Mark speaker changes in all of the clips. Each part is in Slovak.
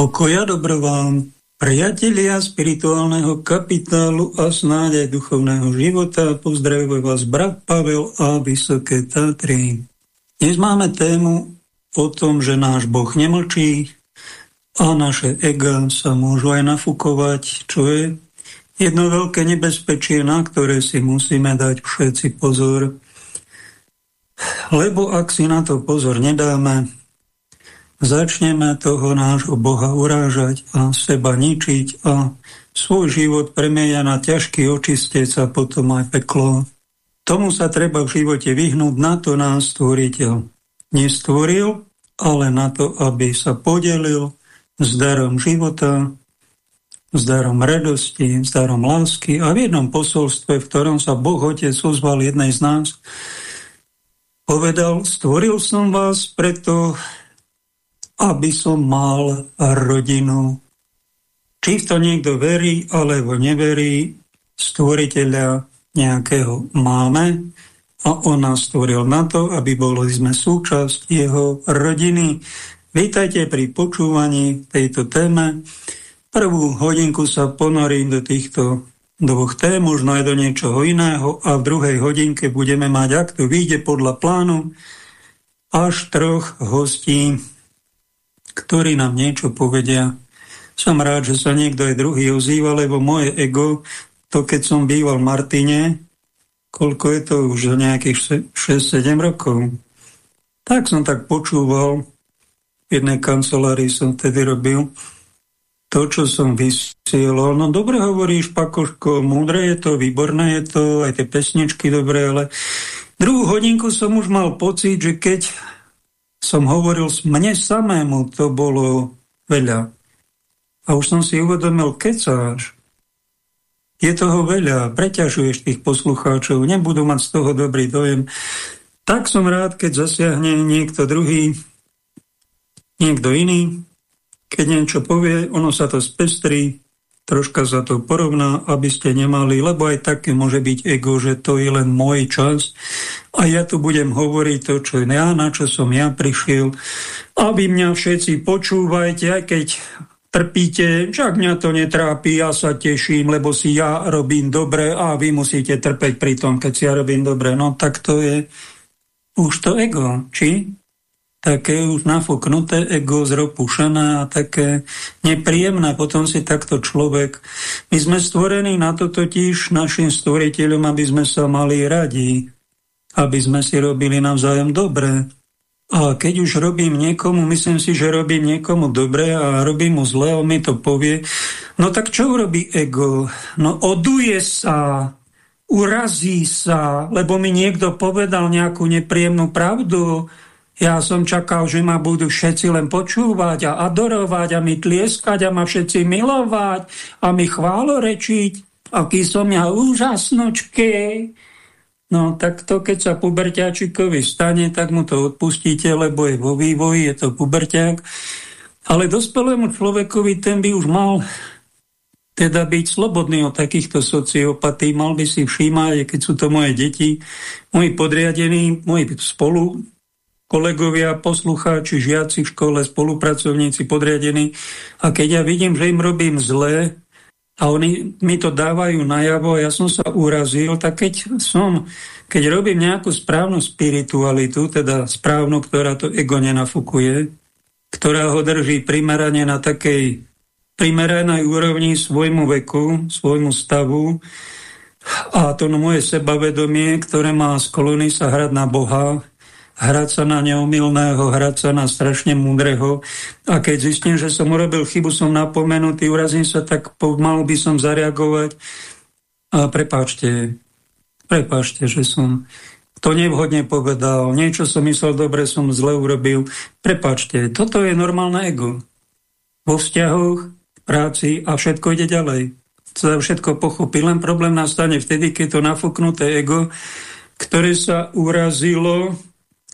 Speaker 1: Pokoja dobro vám, priatelia spirituálneho kapitálu a snáď aj duchovného života, pozdravuje vás brat Pavel a Vysoké Tatry. Dnes máme tému o tom, že náš Boh nemlčí a naše ega sa môžu aj nafúkovať, čo je jedno veľké nebezpečie, na ktoré si musíme dať všetci pozor. Lebo ak si na to pozor nedáme, začneme toho nášho Boha urážať a seba ničiť a svoj život premieja na ťažký očistec a potom aj peklo. Tomu sa treba v živote vyhnúť, na to nás stvoriteľ nestvoril, ale na to, aby sa podelil s darom života, s darom radosti, s darom lásky a v jednom posolstve, v ktorom sa Boh Otec ozval jednej z nás, povedal, stvoril som vás preto, aby som mal rodinu. Či v to niekto verí alebo neverí, stvoriteľa nejakého máme a on nás stvoril na to, aby boli sme súčasť jeho rodiny. Vítajte pri počúvaní tejto téme. Prvú hodinku sa ponorím do týchto dvoch tém, možno aj do niečoho iného a v druhej hodinke budeme mať, ak to vyjde podľa plánu, až troch hostí ktorí nám niečo povedia. Som rád, že sa niekto aj druhý ozýva, lebo moje ego, to keď som býval v Martine, koľko je to už nejakých 6-7 rokov, tak som tak počúval, v jednej kancelárii som vtedy robil, to, čo som vysielal. No dobre hovoríš, Pakoško, múdre je to, výborné je to, aj tie pesničky dobre, ale druhú hodinku som už mal pocit, že keď som hovoril, mne samému to bolo veľa. A už som si uvedomil, kecáš. Je toho veľa, preťažuješ tých poslucháčov, nebudú mať z toho dobrý dojem. Tak som rád, keď zasiahne niekto druhý, niekto iný. Keď niečo povie, ono sa to spestrí, troška sa to porovná, aby ste nemali, lebo aj také môže byť ego, že to je len môj čas a ja tu budem hovoriť to, čo ja, na čo som ja prišiel, aby mňa všetci počúvajte, aj keď trpíte, však mňa to netrápi, ja sa teším, lebo si ja robím dobre a vy musíte trpeť pri tom, keď si ja robím dobre. No tak to je už to ego, či? Také už nafúknuté ego zropušené a také nepríjemné. Potom si takto človek... My sme stvorení na to totiž našim stvoriteľom, aby sme sa mali radi, aby sme si robili navzájom dobre. A keď už robím niekomu, myslím si, že robím niekomu dobre a robím mu zle, on mi to povie, no tak čo urobí ego? No oduje sa, urazí sa, lebo mi niekto povedal nejakú nepríjemnú pravdu, ja som čakal, že ma budú všetci len počúvať a adorovať a mi tlieskať a ma všetci milovať a mi chválorečiť, aký som ja úžasnočké. No tak to, keď sa puberťáčikovi stane, tak mu to odpustíte, lebo je vo vývoji, je to puberťák. Ale dospelému človekovi ten by už mal teda byť slobodný od takýchto sociopatí, mal by si všímať, keď sú to moje deti, moji podriadení, moji spolu kolegovia, poslucháči, žiaci v škole, spolupracovníci, podriadení. A keď ja vidím, že im robím zlé a oni mi to dávajú najavo a ja som sa urazil, tak keď som, keď robím nejakú správnu spiritualitu, teda správnu, ktorá to ego nenafukuje, ktorá ho drží primerane na takej primeranej úrovni svojmu veku, svojmu stavu, a to moje sebavedomie, ktoré má sklony sa hrať na Boha, hrať sa na neomilného, hrať sa na strašne múdreho. A keď zistím, že som urobil chybu, som napomenutý, urazím sa, tak mal by som zareagovať. A prepáčte, prepáčte, že som to nevhodne povedal, niečo som myslel dobre, som zle urobil. Prepáčte, toto je normálne ego. Vo vzťahoch, práci a všetko ide ďalej. Sa všetko pochopí, len problém nastane vtedy, keď to nafúknuté ego, ktoré sa urazilo,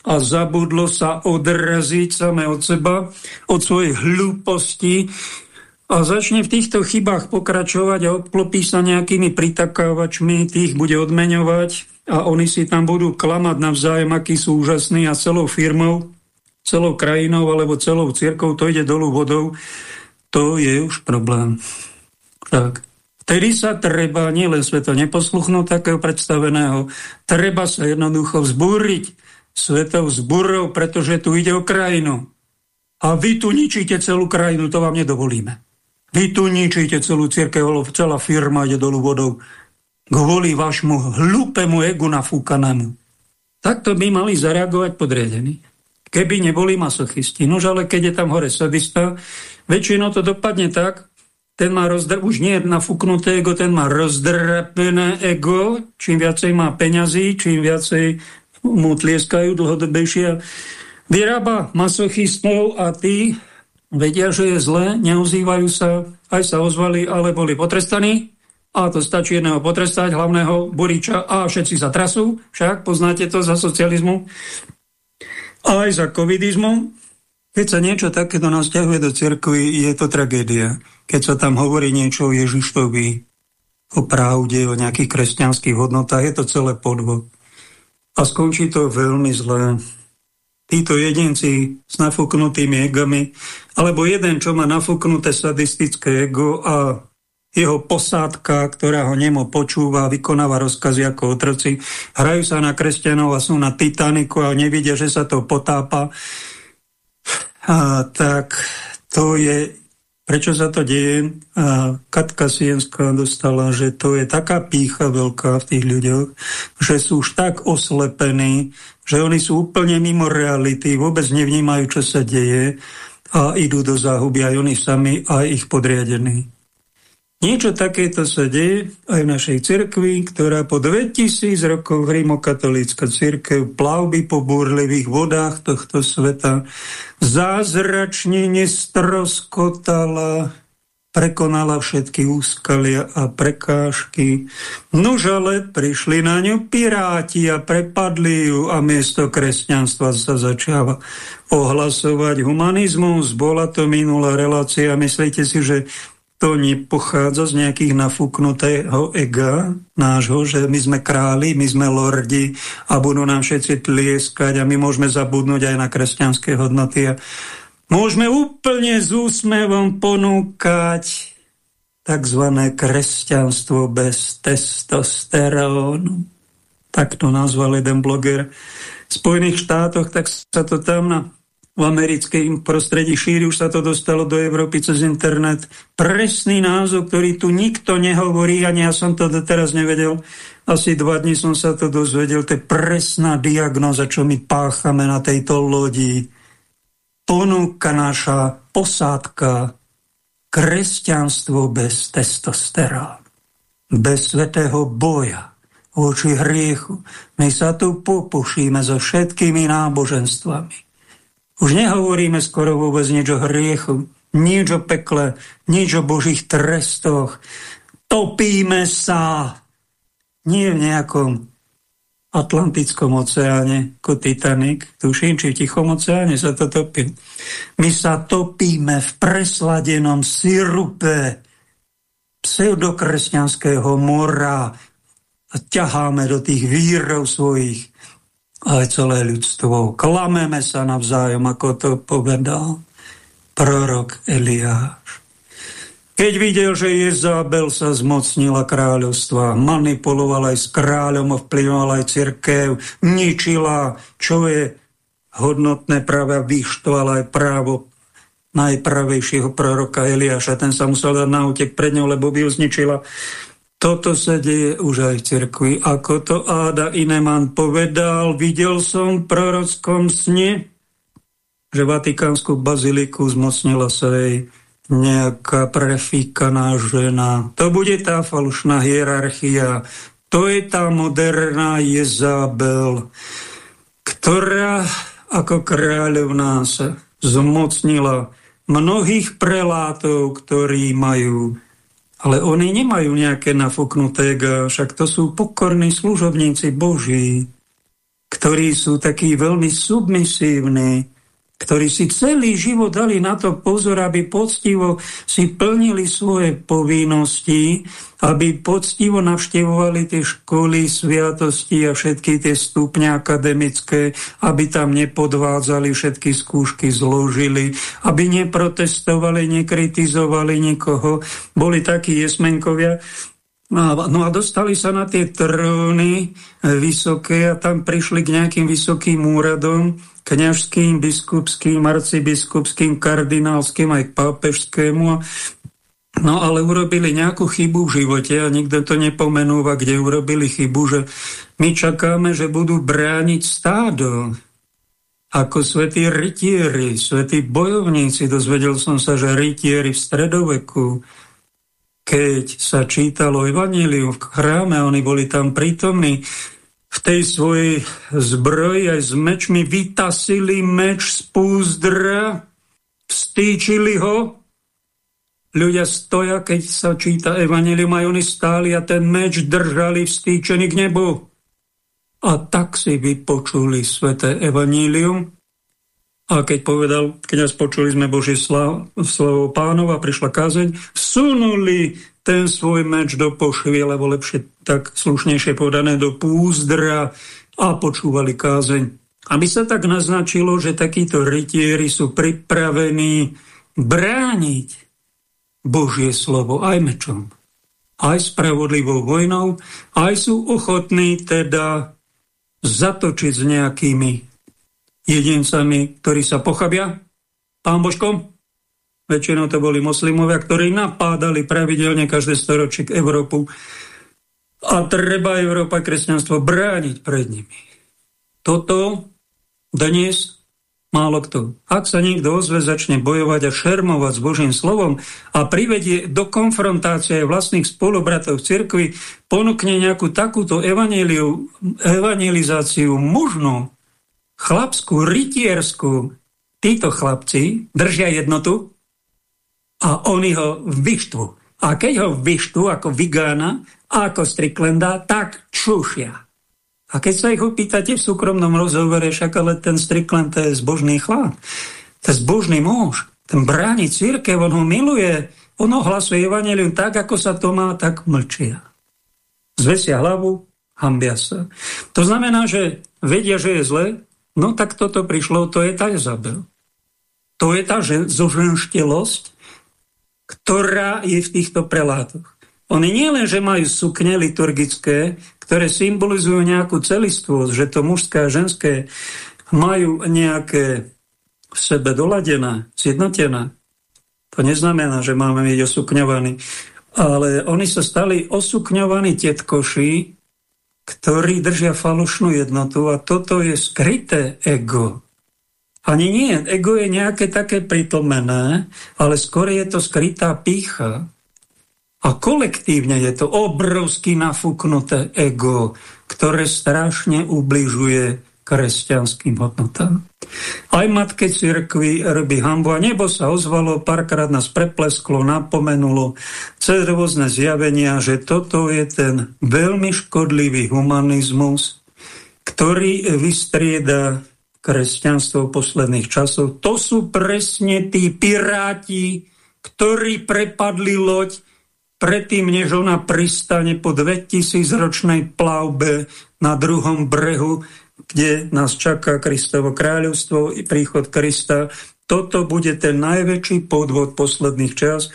Speaker 1: a zabudlo sa odraziť samé od seba, od svojej hlúposti a začne v týchto chybách pokračovať a obklopí sa nejakými pritakávačmi, tých bude odmeňovať a oni si tam budú klamať navzájem, akí sú úžasní a celou firmou, celou krajinou alebo celou cirkou to ide dolu vodou, to je už problém. Tak. Vtedy sa treba, nielen sveto neposluchnúť takého predstaveného, treba sa jednoducho vzbúriť svetou vzbúrou, pretože tu ide o krajinu. A vy tu ničíte celú krajinu, to vám nedovolíme. Vy tu ničíte celú církev, celá firma ide dolu vodou kvôli vašmu hlúpemu egu nafúkanému. Takto by mali zareagovať podriadení. Keby neboli masochisti. Nož ale keď je tam hore sadista, väčšinou to dopadne tak, ten má rozdr... už nie nafúknuté ego, ten má rozdrapené ego, čím viacej má peňazí, čím viacej mu tlieskajú dlhodobejšie. Vyrába masochistov a tí vedia, že je zle, neozývajú sa, aj sa ozvali, ale boli potrestaní a to stačí jedného potrestať, hlavného Buriča a všetci sa trasú, však poznáte to za socializmu, aj za covidizmu. Keď sa niečo takéto nás ťahuje do cirkvi, je to tragédia. Keď sa tam hovorí niečo o Ježišovi, o pravde, o nejakých kresťanských hodnotách, je to celé podvod. A skončí to veľmi zle. Títo jedinci s nafúknutými egami, alebo jeden, čo má nafúknuté sadistické ego a jeho posádka, ktorá ho nemo počúva, vykonáva rozkazy ako otroci, hrajú sa na kresťanov a sú na Titaniku a nevidia, že sa to potápa. A, tak to je, prečo sa to deje? Katka Sienská dostala, že to je taká pícha veľká v tých ľuďoch, že sú už tak oslepení, že oni sú úplne mimo reality, vôbec nevnímajú, čo sa deje a idú do záhuby aj oni sami, aj ich podriadení. Niečo takéto sa deje aj v našej cirkvi, ktorá po 2000 rokov rímokatolícka cirkev plavby po búrlivých vodách tohto sveta zázračne nestroskotala, prekonala všetky úskalia a prekážky. Nož ale prišli na ňu piráti a prepadli ju a miesto kresťanstva sa začáva ohlasovať humanizmus. Bola to minulá relácia. Myslíte si, že to nepochádza z nejakých nafúknutého ega nášho, že my sme králi, my sme lordi a budú nám všetci tlieskať a my môžeme zabudnúť aj na kresťanské hodnoty a môžeme úplne s úsmevom ponúkať tzv. kresťanstvo bez testosterónu. Tak to nazval jeden bloger v Spojených štátoch, tak sa to tam na v americkej prostredí šíri, už sa to dostalo do Európy cez internet. Presný názov, ktorý tu nikto nehovorí, ani ja som to doteraz nevedel. Asi dva dní som sa to dozvedel. To je presná diagnoza, čo my páchame na tejto lodi. Ponúka naša posádka kresťanstvo bez testosterónu, bez svetého boja voči hriechu. My sa tu popušíme so všetkými náboženstvami už nehovoríme skoro vôbec nič o hriechu, nič o pekle, nič o božích trestoch. Topíme sa. Nie v nejakom Atlantickom oceáne, ako Titanic, tuším, či v Tichom oceáne sa to topí. My sa topíme v presladenom sirupe pseudokresťanského mora a ťaháme do tých vírov svojich aj celé ľudstvo. Klameme sa navzájom, ako to povedal prorok Eliáš. Keď videl, že Jezabel sa zmocnila kráľovstva, manipulovala aj s kráľom, ovplyvňovala aj cirkev, ničila, čo je hodnotné práve, vyštvala aj právo najpravejšieho proroka Eliáša. Ten sa musel dať na útek pred ňou, lebo by ju zničila. Toto sa deje už aj v cirkvi. Ako to Áda Ineman povedal, videl som v prorockom sne, že Vatikánsku baziliku zmocnila sa jej nejaká prefíkaná žena. To bude tá falošná hierarchia. To je tá moderná Jezabel, ktorá ako kráľovná sa zmocnila mnohých prelátov, ktorí majú ale oni nemajú nejaké nafúknuté však to sú pokorní služobníci Boží, ktorí sú takí veľmi submisívni ktorí si celý život dali na to pozor, aby poctivo si plnili svoje povinnosti, aby poctivo navštevovali tie školy, sviatosti a všetky tie stupne akademické, aby tam nepodvádzali, všetky skúšky zložili, aby neprotestovali, nekritizovali nikoho. Boli takí jesmenkovia, No a dostali sa na tie tróny vysoké a tam prišli k nejakým vysokým úradom kňažským, biskupským, arcibiskupským, kardinálským aj pápežskému. No ale urobili nejakú chybu v živote a nikto to nepomenúva, kde urobili chybu, že my čakáme, že budú brániť stádo ako svätí rytieri, svätí bojovníci. Dozvedel som sa, že rytieri v stredoveku, keď sa čítalo Evangelium v chráme, oni boli tam prítomní, v tej svojej zbroji aj s mečmi vytasili meč z púzdra, vstýčili ho. Ľudia stoja, keď sa číta Evangelium, aj oni stáli a ten meč držali vstýčený k nebu. A tak si vypočuli sveté Evangelium. A keď povedal kniaz, počuli sme Boží slovo pánov a prišla kázeň, vsunuli ten svoj meč do pošvy, alebo lepšie tak slušnejšie povedané do púzdra a počúvali kázeň. Aby sa tak naznačilo, že takíto rytieri sú pripravení brániť Božie slovo aj mečom, aj spravodlivou vojnou, aj sú ochotní teda zatočiť s nejakými jedincami, ktorí sa pochabia. Pán Božkom, väčšinou to boli moslimovia, ktorí napádali pravidelne každé storočie k Európu. A treba Európa kresťanstvo brániť pred nimi. Toto dnes málo kto. Ak sa niekto ozve, začne bojovať a šermovať s Božím slovom a privedie do konfrontácie vlastných spolubratov v cirkvi, ponúkne nejakú takúto evangelizáciu mužnú, chlapskú, rytierskú, títo chlapci držia jednotu, a oni ho vyštvu. A keď ho vyštvu ako Vigána a ako Striklenda, tak čušia. A keď sa ich opýtate v súkromnom rozhovore, však ale ten Strickland to je zbožný chlap, to je zbožný muž, ten bráni církev, on ho miluje, on ohlasuje evanelium tak, ako sa to má, tak mlčia. Zvesia hlavu, hambia sa. To znamená, že vedia, že je zle, no tak toto prišlo, to je tá Izabel. To je tá zoženštelosť, ktorá je v týchto prelátoch. Oni nie len, že majú sukne liturgické, ktoré symbolizujú nejakú celistvosť, že to mužské a ženské majú nejaké v sebe doladené, zjednotené. To neznamená, že máme byť osukňovaní. Ale oni sa stali osukňovaní tetkoši, ktorí držia falošnú jednotu a toto je skryté ego. Ani nie, ego je nejaké také pritlmené, ale skôr je to skrytá pícha. A kolektívne je to obrovsky nafúknuté ego, ktoré strašne ubližuje kresťanským hodnotám. Aj matke cirkvi robí hambu a nebo sa ozvalo, párkrát nás preplesklo, napomenulo cez rôzne zjavenia, že toto je ten veľmi škodlivý humanizmus, ktorý vystrieda kresťanstvo posledných časov. To sú presne tí piráti, ktorí prepadli loď predtým, než ona pristane po 2000-ročnej plavbe na druhom brehu, kde nás čaká Kristovo kráľovstvo i príchod Krista. Toto bude ten najväčší podvod posledných čas.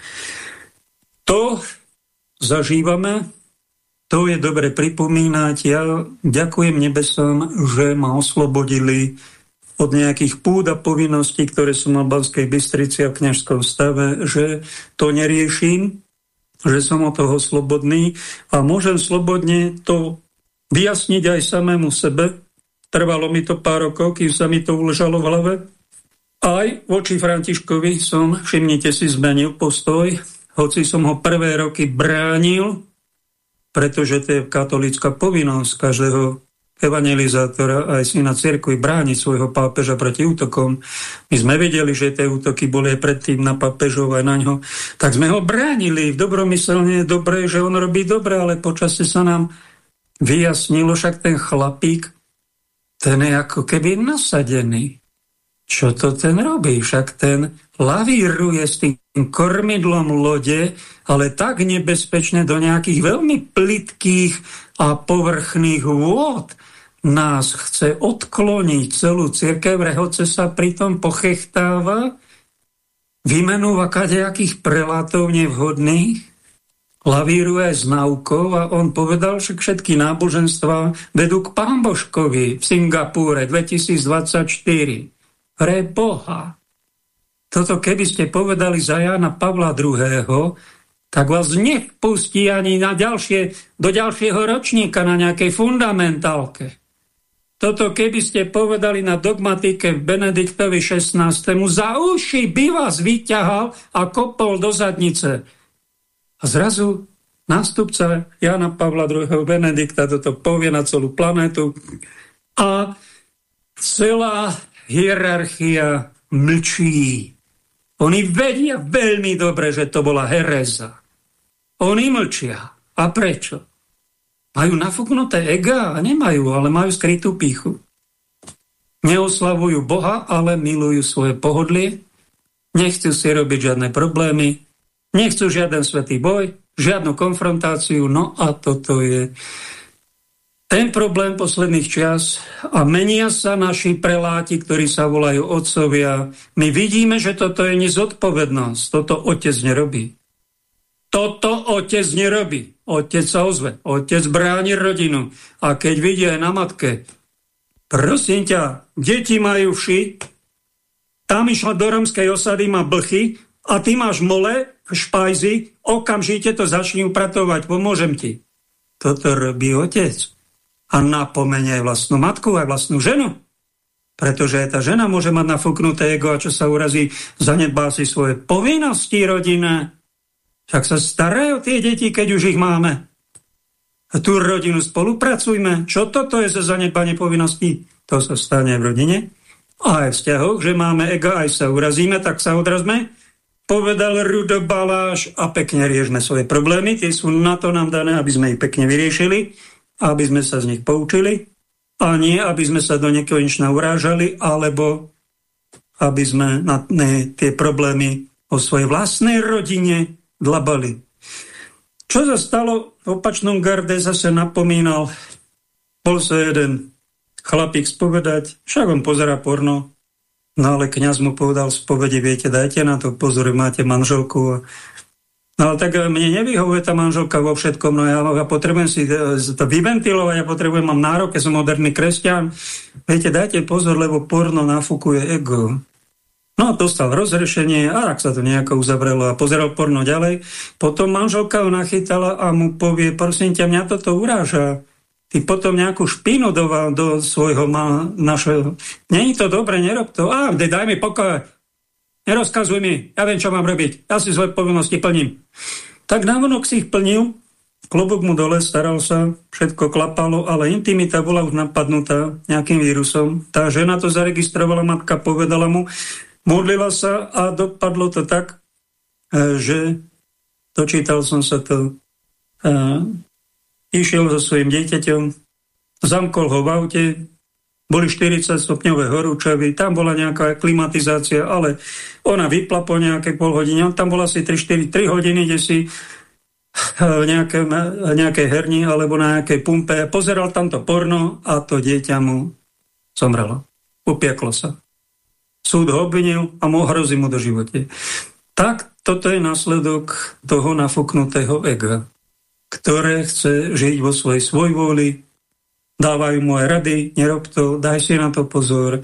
Speaker 1: To zažívame, to je dobre pripomínať. Ja ďakujem nebesom, že ma oslobodili od nejakých púd a povinností, ktoré sú na Banskej Bystrici a v kniažskom stave, že to neriešim, že som od toho slobodný a môžem slobodne to vyjasniť aj samému sebe. Trvalo mi to pár rokov, kým sa mi to uležalo v hlave. Aj voči Františkovi som, všimnite si, zmenil postoj, hoci som ho prvé roky bránil, pretože to je katolická povinnosť každého evangelizátora aj syna cirkvi brániť svojho pápeža proti útokom. My sme vedeli, že tie útoky boli aj predtým na pápežov aj na ňo. Tak sme ho bránili. V dobromyselne je dobré, že on robí dobre, ale počasie sa nám vyjasnilo, však ten chlapík, ten je ako keby nasadený. čo to ten robí? Však ten lavíruje s tým kormidlom lode, ale tak nebezpečne do nejakých veľmi plitkých a povrchných vôd nás chce odkloniť celú církev, rehoce sa pritom pochechtáva, vymenúva kadejakých prelátov nevhodných, lavíruje s naukou a on povedal, že všetky náboženstva vedú k Pamboškovi v Singapúre 2024 pre Boha. Toto keby ste povedali za Jana Pavla II., tak vás nevpustí ani na ďalšie, do ďalšieho ročníka na nejakej fundamentálke. Toto keby ste povedali na dogmatike Benediktovi 16. za uši by vás vyťahal a kopol do zadnice. A zrazu nástupca Jana Pavla II. Benedikta toto povie na celú planetu a celá hierarchia mlčí. Oni vedia veľmi dobre, že to bola hereza. Oni mlčia. A prečo? Majú nafúknuté ega a nemajú, ale majú skrytú píchu. Neoslavujú Boha, ale milujú svoje pohodlie. Nechcú si robiť žiadne problémy. Nechcú žiaden svetý boj, žiadnu konfrontáciu. No a toto je ten problém posledných čias a menia sa naši preláti, ktorí sa volajú otcovia. My vidíme, že toto je nezodpovednosť. Toto otec nerobí. Toto otec nerobí. Otec sa ozve. Otec bráni rodinu. A keď vidie aj na matke, prosím ťa, deti majú vši, tam išla do romskej osady, má blchy a ty máš mole v špajzi, okamžite to začni upratovať, pomôžem ti. Toto robí otec a napomenie aj vlastnú matku, aj vlastnú ženu. Pretože tá žena môže mať nafúknuté ego a čo sa urazí, zanedbá si svoje povinnosti rodina. Však sa starajú o tie deti, keď už ich máme. A tú rodinu spolupracujme. Čo toto je za zanedbanie povinností? To sa stane v rodine. A aj v vzťahoch, že máme ego, aj sa urazíme, tak sa odrazme. Povedal Rudo Baláš a pekne riešme svoje problémy. Tie sú na to nám dané, aby sme ich pekne vyriešili aby sme sa z nich poučili a nie, aby sme sa do nekonečna urážali, alebo aby sme na tie problémy o svojej vlastnej rodine dlabali. Čo sa stalo v opačnom garde, zase napomínal, bol sa jeden chlapík spovedať, však on pozera porno, no ale kňaz mu povedal spovede, viete, dajte na to pozor, máte manželku No tak e, mne nevyhovuje tá manželka vo všetkom, no ja, ja potrebujem si e, to vyventilovať, ja potrebujem, mám nárok, ja som moderný kresťan. Viete, dajte pozor, lebo porno nafúkuje ego. No, dostal rozrešenie a ak sa to nejako uzavrelo a pozeral porno ďalej. Potom manželka ho nachytala a mu povie, prosím ťa, mňa toto uráža. Ty potom nejakú špínu do, do svojho ma, našeho... Není to dobre, nerob to. Á, daj mi pokoj, Nerozkazuj mi, ja viem, čo mám robiť. Ja si svoje povinnosti plním. Tak návonok si ich plnil, klobok mu dole, staral sa, všetko klapalo, ale intimita bola už napadnutá nejakým vírusom. Tá žena to zaregistrovala, matka povedala mu, modlila sa a dopadlo to tak, e, že dočítal som sa to, e, išiel so svojím dieťaťom, zamkol ho v aute, boli 40 stupňové horúčavy, tam bola nejaká klimatizácia, ale ona vypla po nejaké pol hodiny, tam bola asi 3, 4, 3 hodiny, kde si v nejaké, nejakej herni alebo na nejakej pumpe, pozeral tamto porno a to dieťa mu zomrelo. Upieklo sa. Súd ho obvinil a mu hrozí mu do živote. Tak toto je následok toho nafúknutého ega, ktoré chce žiť vo svojej svojvôli, dávajú mu aj rady, nerob to, daj si na to pozor.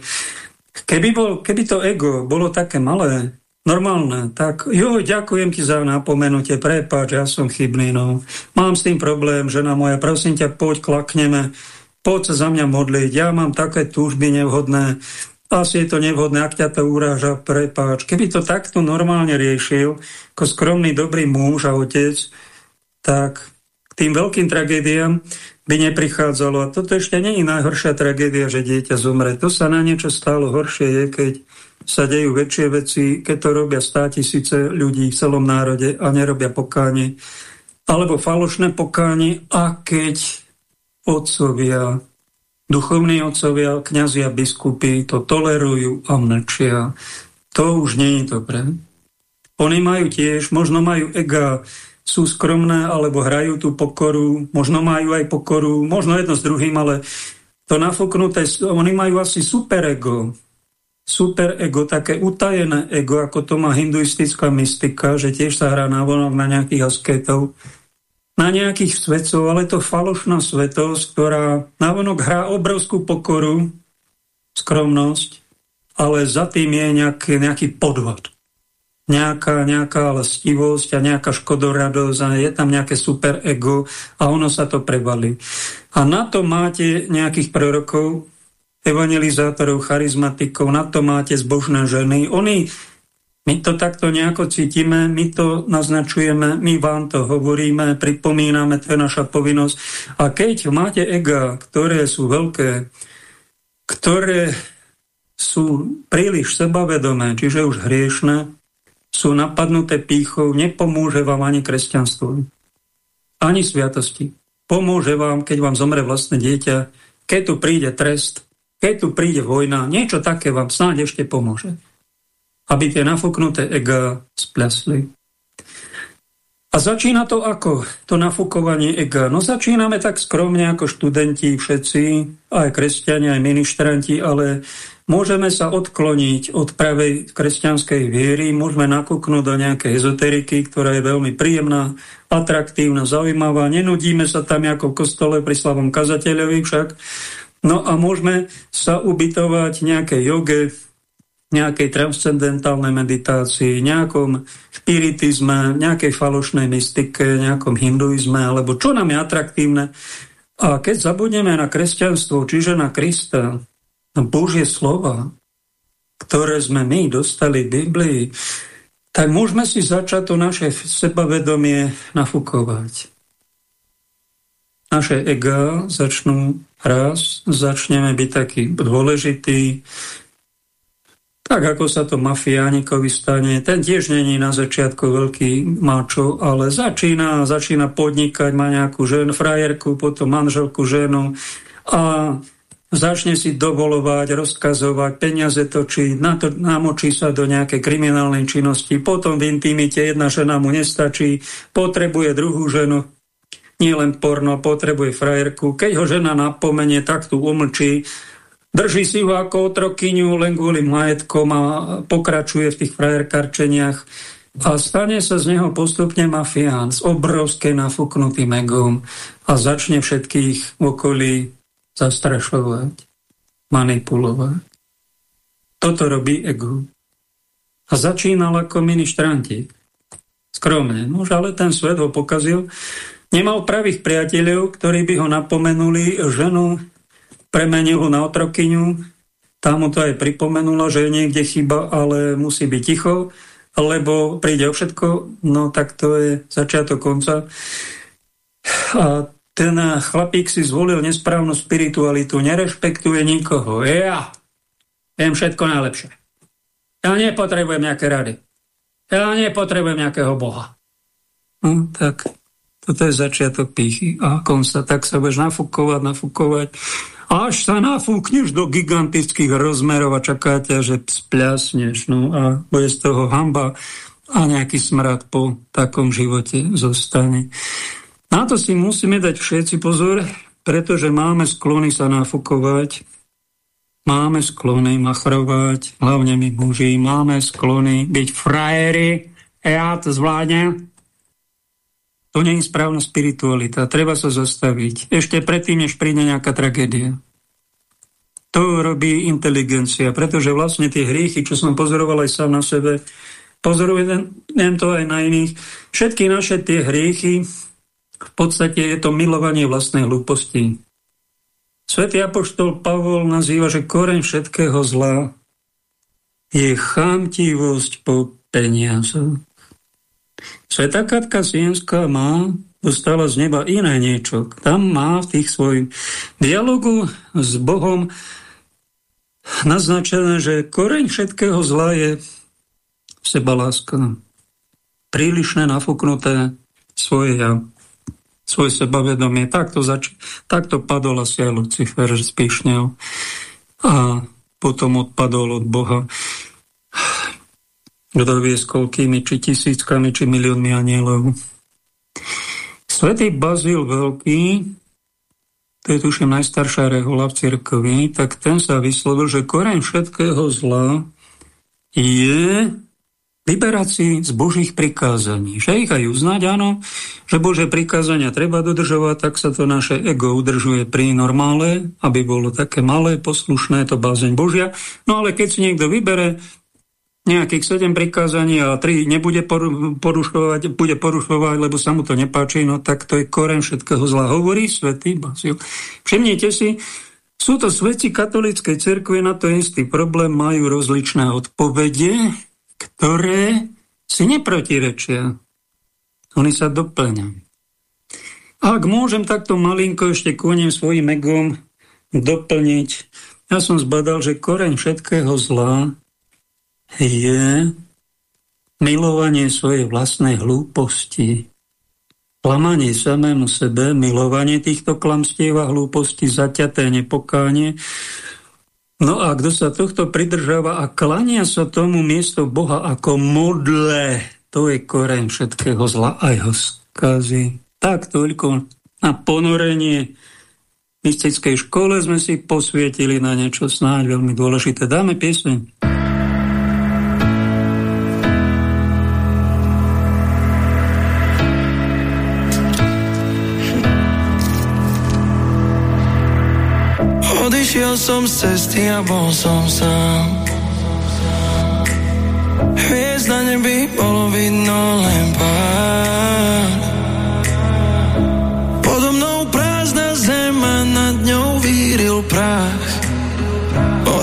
Speaker 1: Keby, bol, keby to ego bolo také malé, normálne, tak jo, ďakujem ti za napomenutie, prepáč, ja som chybný, no. Mám s tým problém, žena moja, prosím ťa, poď, klakneme, poď sa za mňa modliť, ja mám také túžby nevhodné, asi je to nevhodné, ak ťa to uráža, prepáč. Keby to takto normálne riešil, ako skromný, dobrý muž a otec, tak k tým veľkým tragédiám by neprichádzalo. A toto ešte nie je najhoršia tragédia, že dieťa zomre. To sa na niečo stálo horšie je, keď sa dejú väčšie veci, keď to robia stá tisíce ľudí v celom národe a nerobia pokánie. Alebo falošné pokánie a keď otcovia duchovní otcovia, kňazi a biskupy to tolerujú a mlčia. To už nie je dobré. Oni majú tiež, možno majú ega, sú skromné, alebo hrajú tú pokoru, možno majú aj pokoru, možno jedno s druhým, ale to nafúknuté, oni majú asi superego, superego, také utajené ego, ako to má hinduistická mystika, že tiež sa hrá návonok na nejakých asketov, na nejakých svetcov, ale to falošná svetosť, ktorá návonok hrá obrovskú pokoru, skromnosť, ale za tým je nejaký, nejaký podvod nejaká, nejaká lestivosť a nejaká škodoradosť a je tam nejaké super ego a ono sa to prevalí. A na to máte nejakých prorokov, evangelizátorov, charizmatikov, na to máte zbožné ženy. Oni, my to takto nejako cítime, my to naznačujeme, my vám to hovoríme, pripomíname, to je naša povinnosť. A keď máte ega, ktoré sú veľké, ktoré sú príliš sebavedomé, čiže už hriešne, sú napadnuté pýchou, nepomôže vám ani kresťanstvo, ani sviatosti. Pomôže vám, keď vám zomre vlastné dieťa, keď tu príde trest, keď tu príde vojna, niečo také vám snáď ešte pomôže. Aby tie nafúknuté ega splasli. A začína to ako? To nafúkovanie ega. No začíname tak skromne ako študenti všetci, aj kresťania, aj ministranti, ale Môžeme sa odkloniť od pravej kresťanskej viery, môžeme nakúknúť do nejakej ezoteriky, ktorá je veľmi príjemná, atraktívna, zaujímavá. Nenudíme sa tam ako v kostole pri slavom kazateľovi však. No a môžeme sa ubytovať nejakej joge, nejakej transcendentálnej meditácii, nejakom spiritizme, nejakej falošnej mystike, nejakom hinduizme, alebo čo nám je atraktívne. A keď zabudneme na kresťanstvo, čiže na Krista, Božie slova, ktoré sme my dostali v Biblii, tak môžeme si začať to naše sebavedomie nafúkovať. Naše ega začnú raz, začneme byť taký dôležitý, tak ako sa to mafiánikovi stane. Ten tiež není na začiatku veľký mačo, ale začína, začína podnikať, má nejakú ženu, frajerku, potom manželku, ženu a začne si dovolovať, rozkazovať, peniaze točiť, namočí sa do nejakej kriminálnej činnosti, potom v intimite jedna žena mu nestačí, potrebuje druhú ženu, nie len porno, potrebuje frajerku. Keď ho žena napomenie, tak tu umlčí, drží si ho ako otrokyňu len kvôli majetkom a pokračuje v tých frajerkarčeniach a stane sa z neho postupne mafián s obrovské nafúknutým egom a začne všetkých v okolí zastrašovať, manipulovať. Toto robí ego. A začínal ako ministrantík. Skromne. No ale ten svet ho pokazil. Nemal pravých priateľov, ktorí by ho napomenuli, ženu premenil na otrokyňu, tá mu to aj pripomenula, že je niekde chyba, ale musí byť ticho, lebo príde o všetko, no tak to je začiatok konca. A ten chlapík si zvolil nesprávnu spiritualitu, nerešpektuje nikoho. Ja viem všetko najlepšie. Ja nepotrebujem nejaké rady. Ja nepotrebujem nejakého boha. No, tak toto je začiatok pýchy. A sa tak sa budeš nafúkovať, nafúkovať. Až sa nafúkneš do gigantických rozmerov a čakáte, že spľasneš. No a bude z toho hamba a nejaký smrad po takom živote zostane. Na to si musíme dať všetci pozor, pretože máme sklony sa nafúkovať, máme sklony machrovať, hlavne my muži, máme sklony byť frajeri, ja to zvládnem. To nie je správna spiritualita, treba sa zastaviť. Ešte predtým, než príde nejaká tragédia. To robí inteligencia, pretože vlastne tie hriechy, čo som pozoroval aj sám na sebe, pozorujem to aj na iných, všetky naše tie hriechy, v podstate je to milovanie vlastnej hlúposti. Svetý apoštol Pavol nazýva, že koreň všetkého zla je chamtivosť po peniazoch. Sveta Katka Sienská má, dostala z neba iné niečo. Tam má v tých svojich dialogu s Bohom naznačené, že koreň všetkého zla je seba láska. Prílišné nafúknuté svoje ja. svoje sebavedomie. Takto, zač- takto padol asi aj Lucifer z a potom odpadol od Boha. Kto vie s koľkými, či tisíckami, či miliónmi anielov. Svetý Bazil Veľký, to je tuším najstaršia rehula v cirkvi, tak ten sa vyslovil, že koreň všetkého zla je si z Božích prikázaní. Že ich aj uznať, áno, že Bože prikázania treba dodržovať, tak sa to naše ego udržuje pri normále, aby bolo také malé, poslušné, to bázeň Božia. No ale keď si niekto vybere nejakých sedem prikázaní a tri nebude porušovať, bude porušovať, lebo sa mu to nepáči, no tak to je koren všetkého zla. Hovorí svätý Basil. Všimnite si, sú to svetci katolíckej cerkve na to istý problém, majú rozličné odpovede, ktoré si neprotirečia. Oni sa doplňajú. Ak môžem takto malinko ešte koniem svojim egom doplniť, ja som zbadal, že koreň všetkého zla je milovanie svojej vlastnej hlúposti, klamanie samému sebe, milovanie týchto klamstiev a hlúposti, zaťaté nepokánie, No a kto sa tohto pridržáva a klania sa tomu miesto Boha ako modle, to je koreň všetkého zla a jeho skazy. Tak toľko na ponorenie mystickej škole sme si posvietili na niečo snáď veľmi dôležité. Dáme pieseň.
Speaker 2: Som z cesty a bol som sám. Hviezd na nebi bolo vidno len pár Podo mnou prázdna zem a nad ňou víril prach.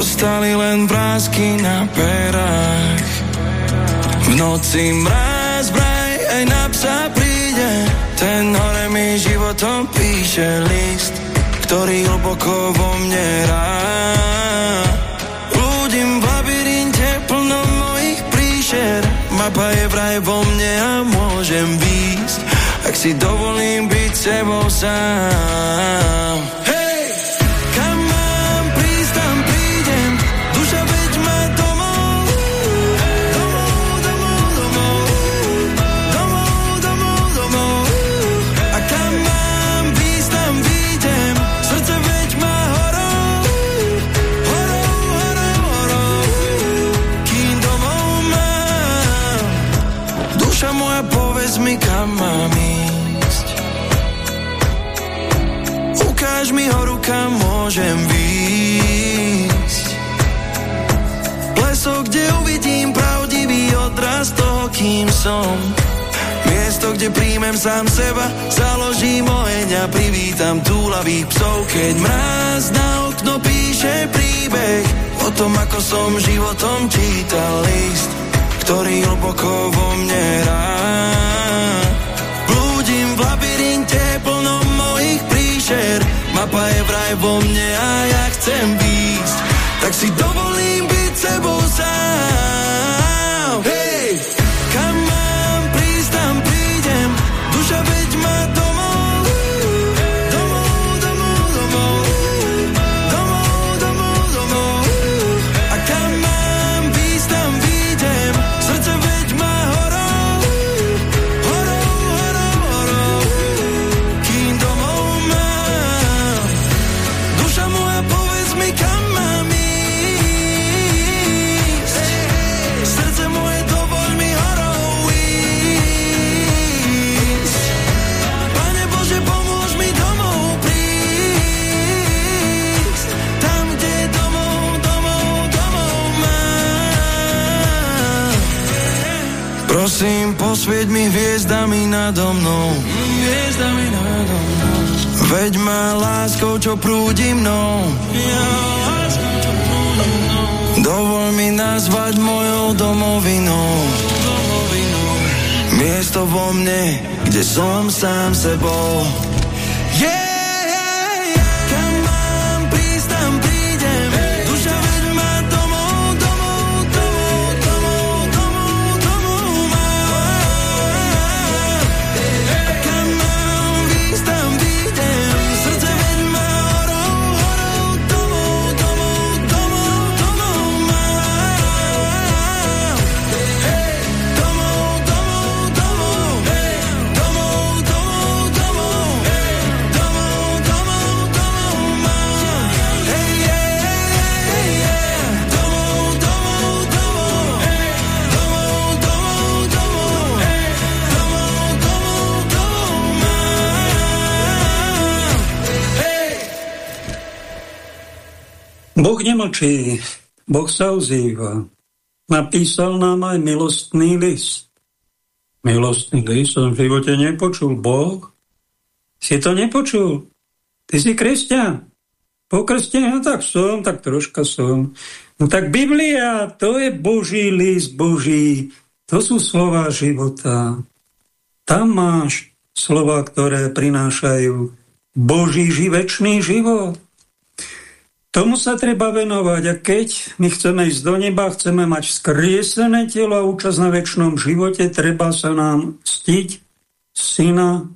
Speaker 2: Ostali len vrázky na perách. V noci mráz braj aj na psa príde Ten hore mi životom píše list ktorý hlboko vo mne hrá. Ľudím v labyrinte plno mojich príšer, mapa je vraj vo mne a môžem výjsť, ak si dovolím byť sebou sám. Mi horu, kam môžem výjsť. Pleso, kde uvidím pravdivý odraz toho, kým som. Miesto, kde príjmem sám seba, založím oheň a privítam túlavých psov, keď mráz na okno píše príbeh o tom, ako som životom čítal list, ktorý hlboko vo mne hrá v labyrinte plnom mojich príšer Mapa je vraj vo mne a ja chcem výjsť Tak si dovolím byť sebou sám Hej! Prosím, posvieť mi hviezdami nado mnou. Hviezdami nado mnou. Veď ma láskou, čo prúdi mnou. Ja, láskou, čo prúdi mnou. Dovol mi nazvať mojou domovinou. Domovinou. Miesto vo mne, kde som sám sebou
Speaker 1: Boh nemlčí, Boh sa ozýva. Napísal nám aj milostný list. Milostný list som v živote nepočul. Boh? Si to nepočul? Ty si kresťan. Pokrstený? No tak som, tak troška som. No tak Biblia, to je Boží list, Boží. To sú slova života. Tam máš slova, ktoré prinášajú Boží živečný život. Tomu sa treba venovať a keď my chceme ísť do neba, chceme mať skriesené telo a účasť na väčšnom živote, treba sa nám ctiť syna,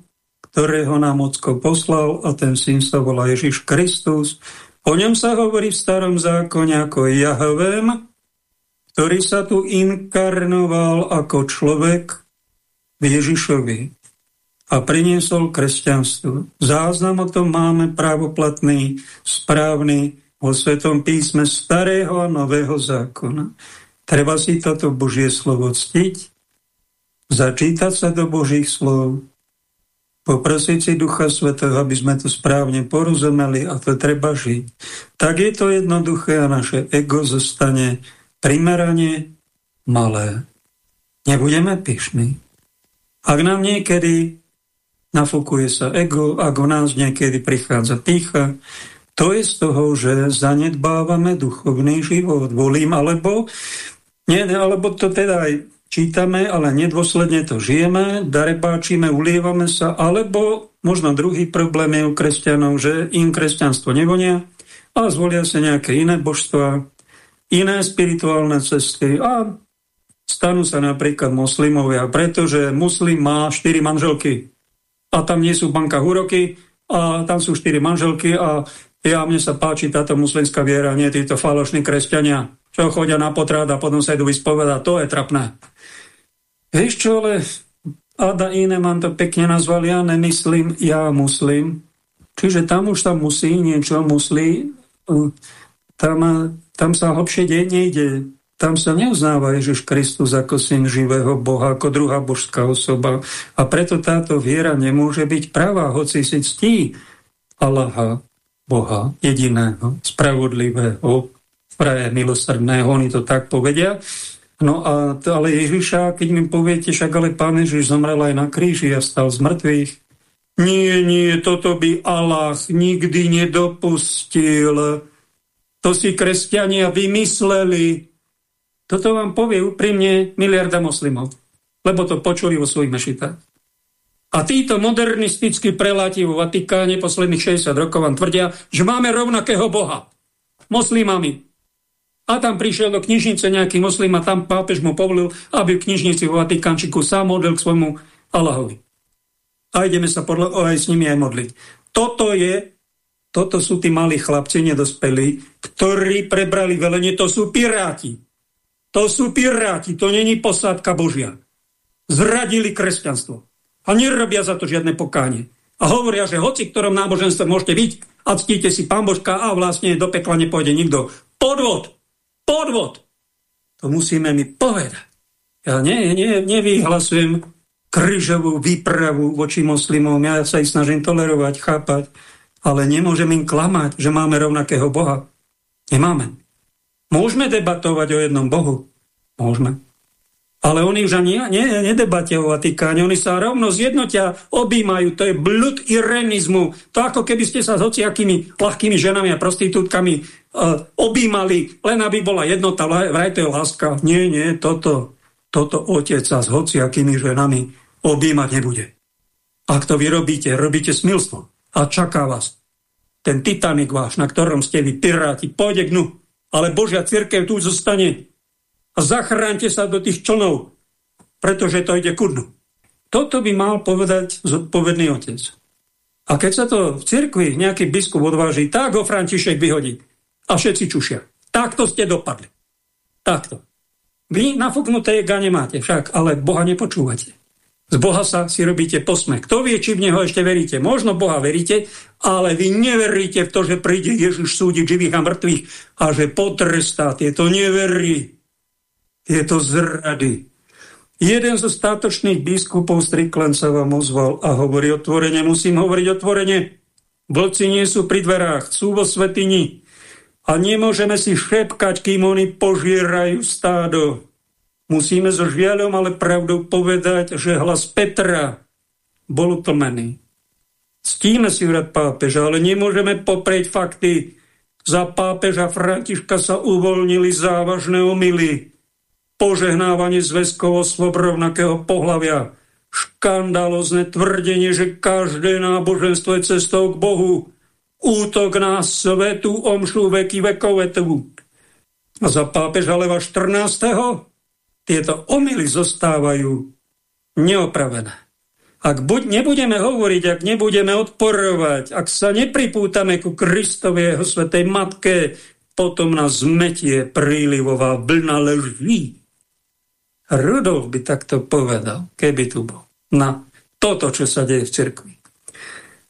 Speaker 1: ktorého nám Ocko poslal a ten syn sa volá Ježiš Kristus. O ňom sa hovorí v starom zákone ako Jahvem, ktorý sa tu inkarnoval ako človek v Ježišovi a priniesol kresťanstvo. Záznam o tom máme právoplatný, správny, vo Svetom písme starého a nového zákona. Treba si toto Božie slovo ctiť, začítať sa do Božích slov, poprosiť si Ducha Svetého, aby sme to správne porozumeli a to treba žiť. Tak je to jednoduché a naše ego zostane primerane malé. Nebudeme pyšní. Ak nám niekedy nafokuje sa ego, ak u nás niekedy prichádza pícha, to je z toho, že zanedbávame duchovný život. Volím, alebo, nie, alebo to teda aj čítame, ale nedôsledne to žijeme, darebáčime, ulievame sa, alebo možno druhý problém je u kresťanov, že im kresťanstvo nevonia a zvolia sa nejaké iné božstva, iné spirituálne cesty a stanú sa napríklad moslimovia, pretože muslim má štyri manželky a tam nie sú v bankách úroky a tam sú štyri manželky a ja, mne sa páči táto muslimská viera, nie títo falošní kresťania, čo chodia na potrat a potom sa idú vyspovedať, to je trapné. Vieš čo, ale Ada iné mám to pekne nazval, ja nemyslím, ja muslim. Čiže tam už sa musí niečo, musí, tam, tam sa hlbšie nejde. Tam sa neuznáva Ježiš Kristus ako syn živého Boha, ako druhá božská osoba. A preto táto viera nemôže byť pravá, hoci si ctí Allaha. Boha jediného, spravodlivého, pre milosrdného, oni to tak povedia. No a ale Ježiša, keď mi poviete, však ale Pán Ježiš zomrel aj na kríži a stal z mŕtvych. Nie, nie, toto by Allah nikdy nedopustil. To si kresťania vymysleli. Toto vám povie úprimne miliarda moslimov, lebo to počuli vo svojich mešitách. A títo modernistickí preláti vo Vatikáne posledných 60 rokov vám tvrdia, že máme rovnakého Boha. Moslimami. A tam prišiel do knižnice nejaký moslim a tam pápež mu povolil, aby v knižnici vo Vatikánčiku sám modlil k svojmu Allahovi. A ideme sa podľa, aj s nimi aj modliť. Toto je, toto sú tí malí chlapci nedospelí, ktorí prebrali velenie, to sú piráti. To sú piráti, to není posádka Božia. Zradili kresťanstvo a nerobia za to žiadne pokánie. A hovoria, že hoci ktorom náboženstve môžete byť a ctíte si pán a vlastne do pekla nepôjde nikto. Podvod! Podvod! To musíme mi povedať. Ja nie, nie, nevyhlasujem kryžovú výpravu voči moslimom, ja sa ich snažím tolerovať, chápať, ale nemôžem im klamať, že máme rovnakého Boha. Nemáme. Môžeme debatovať o jednom Bohu? Môžeme. Ale oni už ani nie, nedebatia o Vatikáne, oni sa rovno zjednotia, objímajú, to je blud irenizmu. To ako keby ste sa s hociakými ľahkými ženami a prostitútkami uh, objímali, len aby bola jednota, vraj to je láska. Nie, nie, toto, toto otec sa s hociakými ženami objímať nebude. Ak to vy robíte, robíte smilstvo. A čaká vás ten Titanic váš, na ktorom ste vy piráti, pôjde k dnu, ale Božia církev tu zostane a zachránte sa do tých člnov, pretože to ide ku dnu. Toto by mal povedať zodpovedný otec. A keď sa to v cirkvi nejaký biskup odváži, tak ho František vyhodí. A všetci čušia. Takto ste dopadli. Takto. Vy nafúknuté ega nemáte však, ale Boha nepočúvate. Z Boha sa si robíte posmech. Kto vie, či v Neho ešte veríte? Možno Boha veríte, ale vy neveríte v to, že príde Ježiš súdiť živých a mŕtvych a že potrestá. Tieto neverí je to zrady. Jeden zo státočných biskupov Strickland sa vám ozval a hovorí otvorene, musím hovoriť otvorene. Vlci nie sú pri dverách, sú vo svetini. A nemôžeme si šepkať, kým oni požierajú stádo. Musíme so žiaľom ale pravdou povedať, že hlas Petra bol utlmený. Ctíme si úrad pápeža, ale nemôžeme poprieť fakty. Za pápeža Františka sa uvoľnili závažné omily. Požehnávanie zväzkov osôb rovnakého pohľavia. Škandalozne tvrdenie, že každé náboženstvo je cestou k Bohu. Útok na svetu omšu veky vekovetu. A za pápeža Leva 14 tieto omily zostávajú neopravené. Ak buď nebudeme hovoriť, ak nebudeme odporovať, ak sa nepripútame ku Kristovi jeho svetej matke, potom nás zmetie prílivová vlna leží. Rudolf by takto povedal, keby tu bol. Na toto, čo sa deje v cirkvi.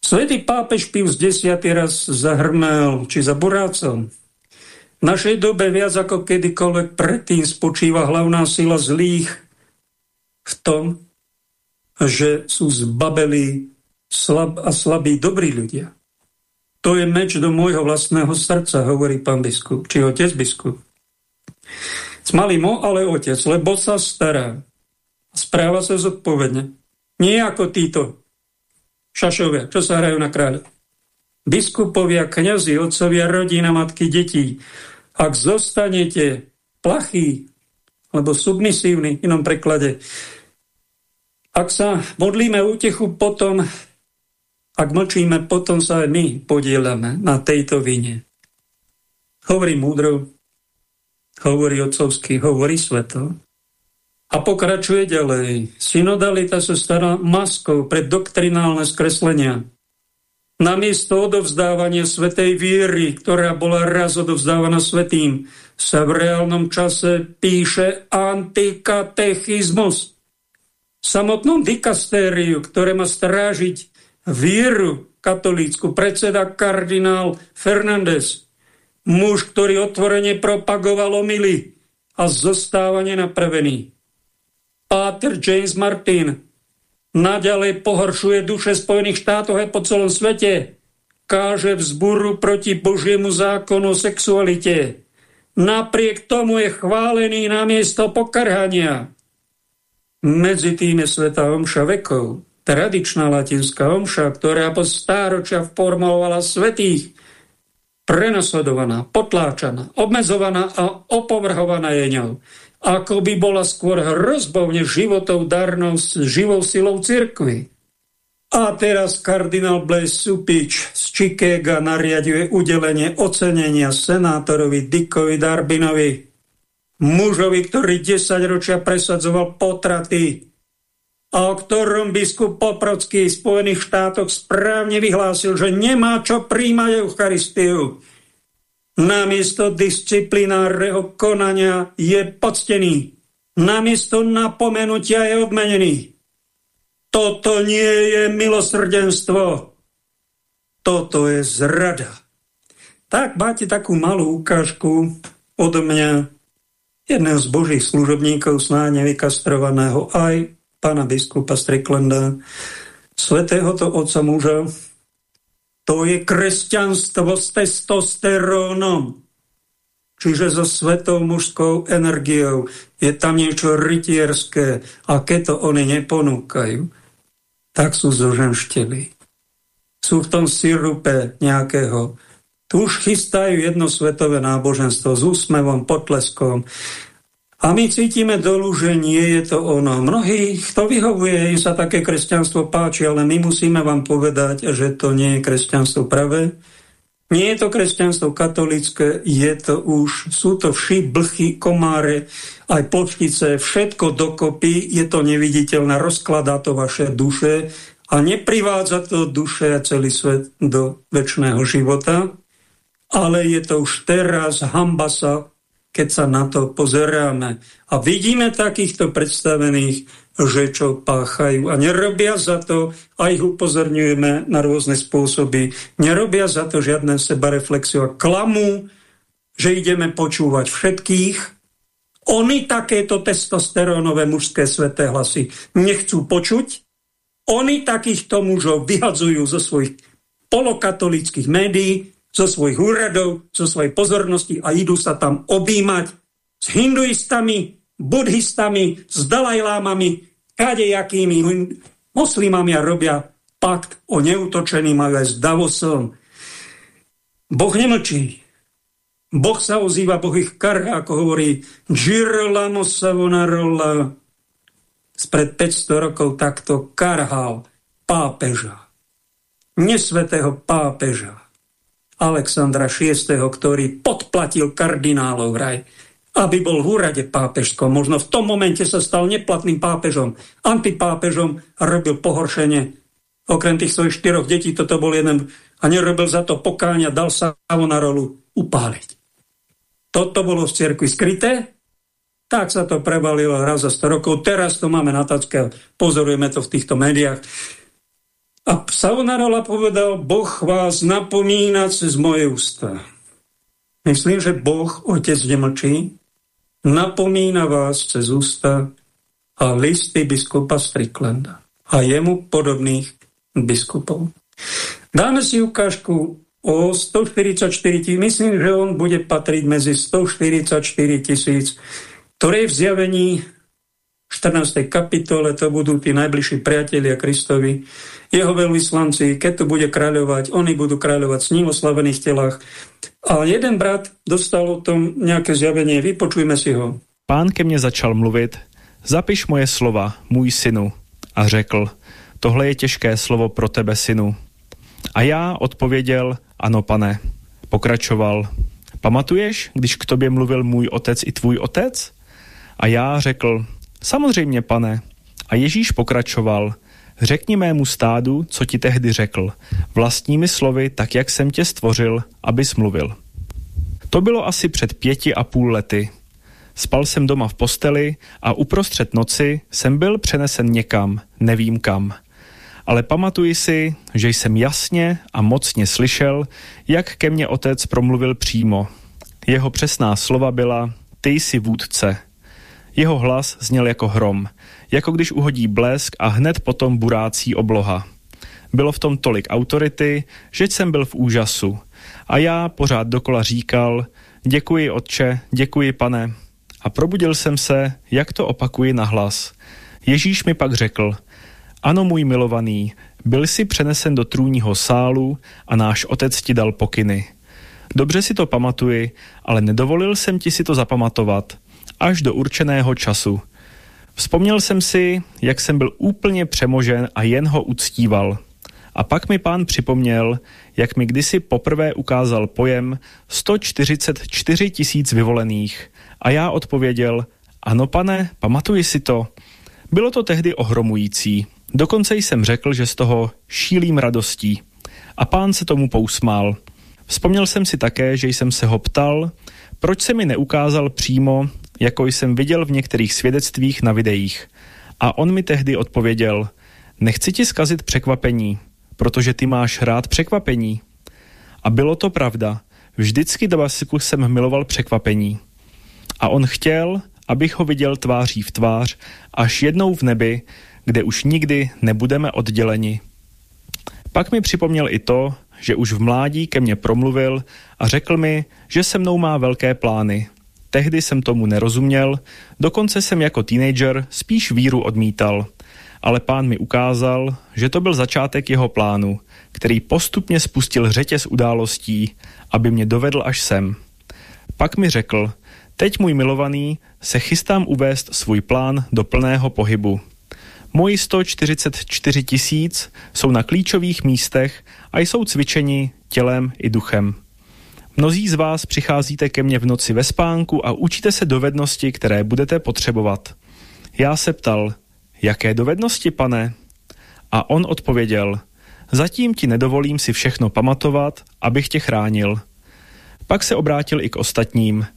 Speaker 1: Svetý pápež Pius X raz zahrmel, či za burácom, v našej dobe viac ako kedykoľvek predtým spočíva hlavná sila zlých v tom, že sú zbabelí slab a slabí dobrí ľudia. To je meč do môjho vlastného srdca, hovorí pán biskup, či otec biskup. Smalý mo, ale otec, lebo sa stará. Správa sa zodpovedne. Nie ako títo šašovia, čo sa hrajú na kráľa. Biskupovia, kňazi, otcovia, rodina, matky, detí, ak zostanete plachý alebo submisívny v inom preklade, ak sa modlíme útechu potom, ak mlčíme, potom sa aj my podielame na tejto vine. Hovorí múdro, hovorí otcovský, hovorí sveto. A pokračuje ďalej. Synodalita sa stará maskou pre doktrinálne skreslenia Namiesto odovzdávania svetej viery, ktorá bola raz odovzdávaná svetým, sa v reálnom čase píše antikatechizmus. Samotnom dikastériu, ktoré má strážiť vieru katolícku, predseda kardinál Fernández, muž, ktorý otvorene propagoval omily a zostáva nenapravený. Páter James Martin, naďalej pohoršuje duše Spojených štátov aj po celom svete, káže vzburu proti Božiemu zákonu o sexualite. Napriek tomu je chválený na miesto pokarhania. Medzi tým je Sveta Omša vekov, tradičná latinská omša, ktorá po stáročia formovala svetých, prenasledovaná, potláčaná, obmedzovaná a opovrhovaná je ňou ako by bola skôr hrozbou než životov darnou živou silou cirkvy. A teraz kardinál Blaise Supič z Chicaga nariaduje udelenie ocenenia senátorovi Dickovi Darbinovi, mužovi, ktorý 10 ročia presadzoval potraty o ktorom biskup Poprocký v Spojených štátoch správne vyhlásil, že nemá čo príjmať Eucharistiu, namiesto disciplinárneho konania je poctený, namiesto napomenutia je odmenený. Toto nie je milosrdenstvo, toto je zrada. Tak máte takú malú ukážku od mňa, jedného z božích služobníkov, snáď nevykastrovaného, aj pána biskupa Striklanda, svetého to otca muža, to je kresťanstvo s testosterónom. Čiže so svetou mužskou energiou. Je tam niečo rytierské a keď to oni neponúkajú, tak sú zoženšteli. Sú v tom sirupe nejakého. Tu už chystajú jedno svetové náboženstvo s úsmevom, potleskom. A my cítime dolu, že nie je to ono. Mnohých to vyhovuje, im sa také kresťanstvo páči, ale my musíme vám povedať, že to nie je kresťanstvo pravé. Nie je to kresťanstvo katolické, je to už, sú to vši, blchy, komáre, aj počtice, všetko dokopy, je to neviditeľné, rozkladá to vaše duše a neprivádza to duše a celý svet do väčšného života, ale je to už teraz, hamba sa keď sa na to pozeráme. A vidíme takýchto predstavených, že čo páchajú a nerobia za to, a ich upozorňujeme na rôzne spôsoby, nerobia za to žiadne sebareflexiu a klamu, že ideme počúvať všetkých. Oni takéto testosterónové mužské sveté hlasy nechcú počuť. Oni takýchto mužov vyhadzujú zo svojich polokatolických médií, zo svojich úradov, zo svojej pozornosti a idú sa tam objímať s hinduistami, buddhistami, s dalajlámami, kadejakými moslimami a robia pakt o neutočení majú aj s Davosom. Boh nemlčí. Boh sa ozýva, Boh ich karha, ako hovorí Girolamo Savonarola. Spred 500 rokov takto karhal pápeža. Nesvetého pápeža. Alexandra VI, ktorý podplatil kardinálov vraj, aby bol v úrade pápežskom. Možno v tom momente sa stal neplatným pápežom, antipápežom a robil pohoršenie. Okrem tých svojich štyroch detí toto bol jeden a nerobil za to pokáňa, dal sa na rolu upáliť. Toto bolo v cirkvi skryté, tak sa to prebalilo raz za 100 rokov. Teraz to máme na tačke, pozorujeme to v týchto médiách. A Savonarola povedal, Boh vás napomína cez moje ústa. Myslím, že Boh, Otec nemlčí, napomína vás cez ústa a listy biskupa Stricklanda a jemu podobných biskupov. Dáme si ukážku o 144 tisíc, myslím, že on bude patriť medzi 144 tisíc, ktoré v zjavení 14. kapitole to budú tí najbližší priatelia Kristovi, jeho veľvyslanci, keď tu bude kráľovať, oni budú kráľovať s ním o slavených telách. A jeden brat dostal o tom nejaké zjavenie, vypočujme si ho.
Speaker 3: Pán ke mne začal mluvit, zapiš moje slova, můj synu. A řekl, tohle je těžké slovo pro tebe, synu. A já odpověděl, ano, pane. Pokračoval, pamatuješ, když k tobě mluvil můj otec i tvůj otec? A já řekl, samozřejmě, pane. A Ježíš pokračoval, řekni mému stádu, co ti tehdy řekl, vlastními slovy, tak jak jsem tě stvořil, abys mluvil. To bylo asi před pěti a půl lety. Spal jsem doma v posteli a uprostřed noci jsem byl přenesen někam, nevím kam ale pamatuji si, že jsem jasně a mocně slyšel, jak ke mně otec promluvil přímo. Jeho přesná slova byla, ty jsi vůdce. Jeho hlas zněl jako hrom, jako když uhodí blesk a hned potom burácí obloha. Bylo v tom tolik autority, že jsem byl v úžasu. A já pořád dokola říkal, děkuji otče, děkuji pane. A probudil jsem se, jak to opakuji na hlas. Ježíš mi pak řekl, ano, můj milovaný, byl si přenesen do trůního sálu a náš otec ti dal pokyny. Dobře si to pamatuji, ale nedovolil jsem ti si to zapamatovat, až do určeného času. Vzpomněl jsem si, jak jsem byl úplně přemožen a jen ho uctíval. A pak mi pán připomněl, jak mi kdysi poprvé ukázal pojem 144 tisíc vyvolených. A já odpověděl, ano pane, pamatuji si to. Bylo to tehdy ohromující. Dokonce jsem řekl, že z toho šílím radostí. A pán se tomu pousmál. Vzpomněl jsem si také, že jsem se ho ptal, proč se mi neukázal přímo, jako jsem viděl v některých svědectvích na videích. A on mi tehdy odpověděl, nechci ti skazit překvapení, protože ty máš rád překvapení. A bylo to pravda. Vždycky do Basiku jsem miloval překvapení. A on chtěl, abych ho viděl tváří v tvář, až jednou v nebi, kde už nikdy nebudeme odděleni. Pak mi připomněl i to, že už v mládí ke mně promluvil a řekl mi, že se mnou má velké plány. Tehdy jsem tomu nerozuměl, dokonce jsem jako teenager spíš víru odmítal. Ale pán mi ukázal, že to byl začátek jeho plánu, který postupně spustil řetěz událostí, aby mě dovedl až sem. Pak mi řekl, teď můj milovaný, se chystám uvést svůj plán do plného pohybu. Moji 144 tisíc jsou na klíčových místech a jsou cvičeni tělem i duchem. Mnozí z vás přicházíte ke mně v noci ve spánku a učíte se dovednosti, které budete potřebovat. Já se ptal, jaké dovednosti, pane? A on odpověděl, zatím ti nedovolím si všechno pamatovat, abych tě chránil. Pak se obrátil i k ostatním.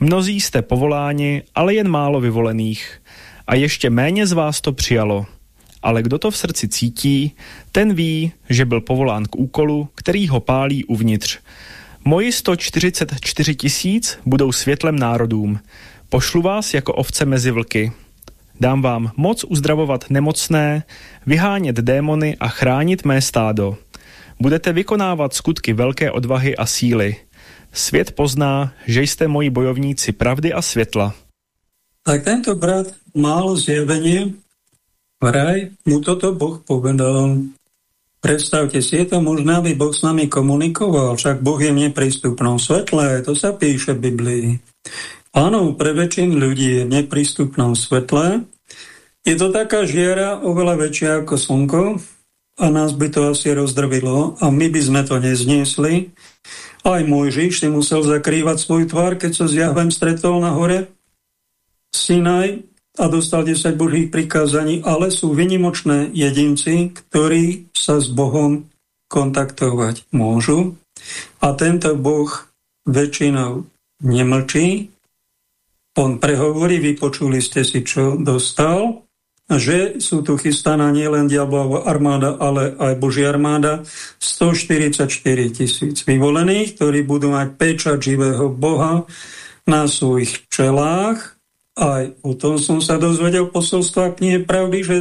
Speaker 3: Mnozí jste povoláni, ale jen málo vyvolených a ještě méně z vás to přijalo. Ale kdo to v srdci cítí, ten ví, že byl povolán k úkolu, který ho pálí uvnitř. Moji 144 tisíc budou světlem národům. Pošlu vás jako ovce mezi vlky. Dám vám moc uzdravovat nemocné, vyhánět démony a chránit mé stádo. Budete vykonávat skutky velké odvahy a síly. Svět pozná, že jste moji bojovníci pravdy a světla.
Speaker 1: Tak tento brat mal zjavenie, vraj mu toto Boh povedal. Predstavte si, je to možné, aby Boh s nami komunikoval, však Boh je v neprístupnom svetle, to sa píše v Biblii. Áno, pre väčšin ľudí je v neprístupnom svetle. Je to taká žiara oveľa väčšia ako slnko a nás by to asi rozdrvilo a my by sme to nezniesli. Aj môj Žiž si musel zakrývať svoj tvár, keď sa s Jahvem stretol na hore Sinaj a dostal 10 božích prikázaní, ale sú vynimočné jedinci, ktorí sa s Bohom kontaktovať môžu. A tento Boh väčšinou nemlčí, on prehovorí, vypočuli ste si, čo dostal, že sú tu chystaná nielen diablová armáda, ale aj Božia armáda, 144 tisíc vyvolených, ktorí budú mať pečať živého Boha na svojich čelách. Aj o tom som sa dozvedel posolstva knihy pravdy, že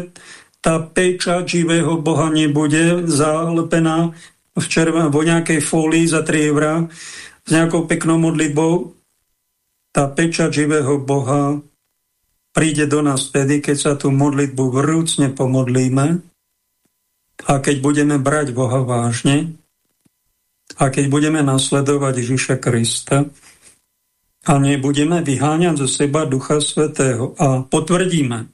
Speaker 1: tá pečať živého Boha nebude zalepená v, červen- vo nejakej fólii za 3 eurá. S nejakou peknou modlitbou, tá pečať živého Boha príde do nás vtedy, keď sa tú modlitbu vrúcne pomodlíme a keď budeme brať Boha vážne a keď budeme nasledovať Ježiša Krista a nebudeme vyháňať zo seba Ducha Svetého a potvrdíme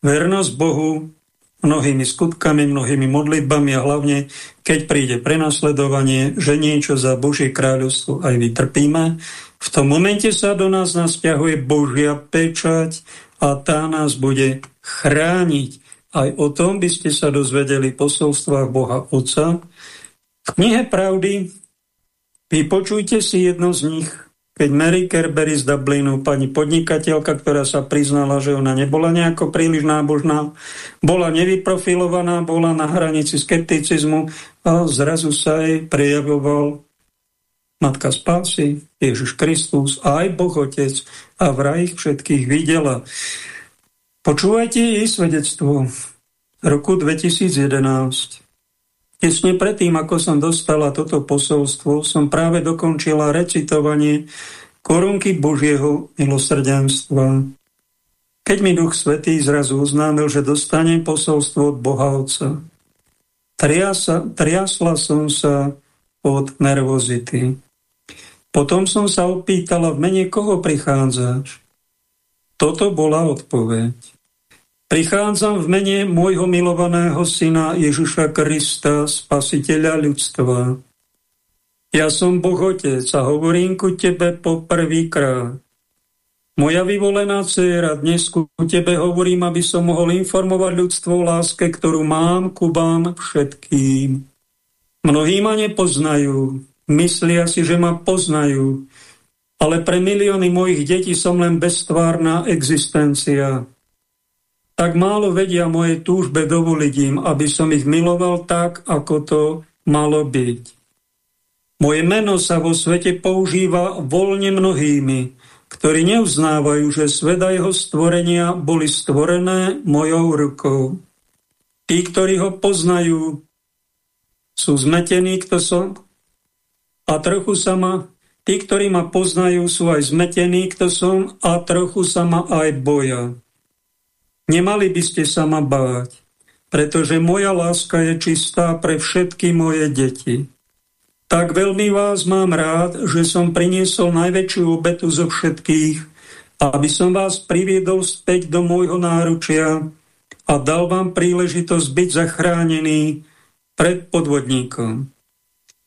Speaker 1: vernosť Bohu mnohými skutkami, mnohými modlitbami a hlavne, keď príde prenasledovanie, že niečo za Božie kráľovstvo aj vytrpíme, v tom momente sa do nás nasťahuje Božia pečať a tá nás bude chrániť. Aj o tom by ste sa dozvedeli posolstvách Boha Otca. V knihe Pravdy vypočujte si jedno z nich, keď Mary Kerbery z Dublinu, pani podnikateľka, ktorá sa priznala, že ona nebola nejako príliš nábožná, bola nevyprofilovaná, bola na hranici skepticizmu a zrazu sa jej prejavoval Matka Spásy, Ježiš Kristus a aj Boh Otec a vraj ich všetkých videla. Počúvajte jej svedectvo roku 2011. Tesne predtým, ako som dostala toto posolstvo, som práve dokončila recitovanie korunky Božieho milosrdenstva. Keď mi Duch Svetý zrazu oznámil, že dostane posolstvo od Boha Otca. Triasa, triasla som sa od nervozity. Potom som sa opýtala, v mene koho prichádzaš? Toto bola odpoveď. Prichádzam v mene môjho milovaného syna Ježiša Krista, spasiteľa ľudstva. Ja som Boh Otec a hovorím ku tebe po prvýkrát. Moja vyvolená dcera, dnes ku tebe hovorím, aby som mohol informovať ľudstvo o láske, ktorú mám ku vám všetkým. Mnohí ma nepoznajú, Myslia si, že ma poznajú, ale pre milióny mojich detí som len beztvárna existencia. Tak málo vedia moje túžbe dovoliť im, aby som ich miloval tak, ako to malo byť. Moje meno sa vo svete používa voľne mnohými, ktorí neuznávajú, že svet a jeho stvorenia boli stvorené mojou rukou. Tí, ktorí ho poznajú, sú zmetení, kto som, a trochu sa ma, tí, ktorí ma poznajú, sú aj zmetení, kto som a trochu sa ma aj boja. Nemali by ste sa ma báť, pretože moja láska je čistá pre všetky moje deti. Tak veľmi vás mám rád, že som priniesol najväčšiu obetu zo všetkých, aby som vás priviedol späť do môjho náručia a dal vám príležitosť byť zachránený pred podvodníkom.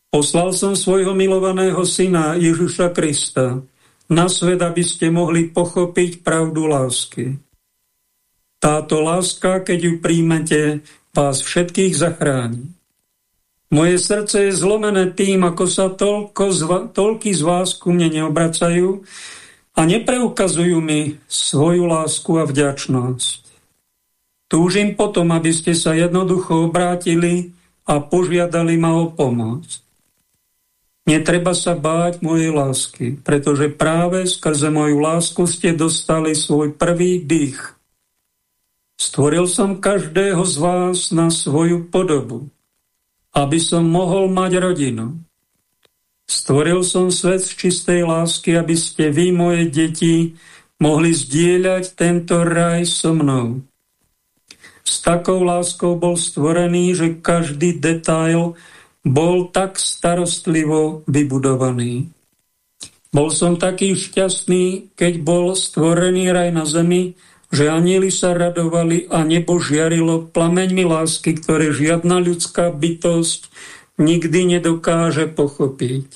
Speaker 1: Poslal som svojho milovaného syna Ježiša Krista na svet, aby ste mohli pochopiť pravdu lásky. Táto láska, keď ju príjmete, vás všetkých zachráni. Moje srdce je zlomené tým, ako sa toľko z toľky z vás ku mne neobracajú a nepreukazujú mi svoju lásku a vďačnosť. Túžim potom, aby ste sa jednoducho obrátili a požiadali ma o pomoc. Netreba sa báť mojej lásky, pretože práve skrze moju lásku ste dostali svoj prvý dých. Stvoril som každého z vás na svoju podobu. aby som mohol mať rodinu. Stvoril som svet z čistej lásky, aby ste vy, moje deti, mohli zdieľať tento raj so mnou. S takou láskou bol stvorený, že každý detail bol tak starostlivo vybudovaný. Bol som taký šťastný, keď bol stvorený raj na zemi, že anieli sa radovali a nebo žiarilo plameňmi lásky, ktoré žiadna ľudská bytosť nikdy nedokáže pochopiť.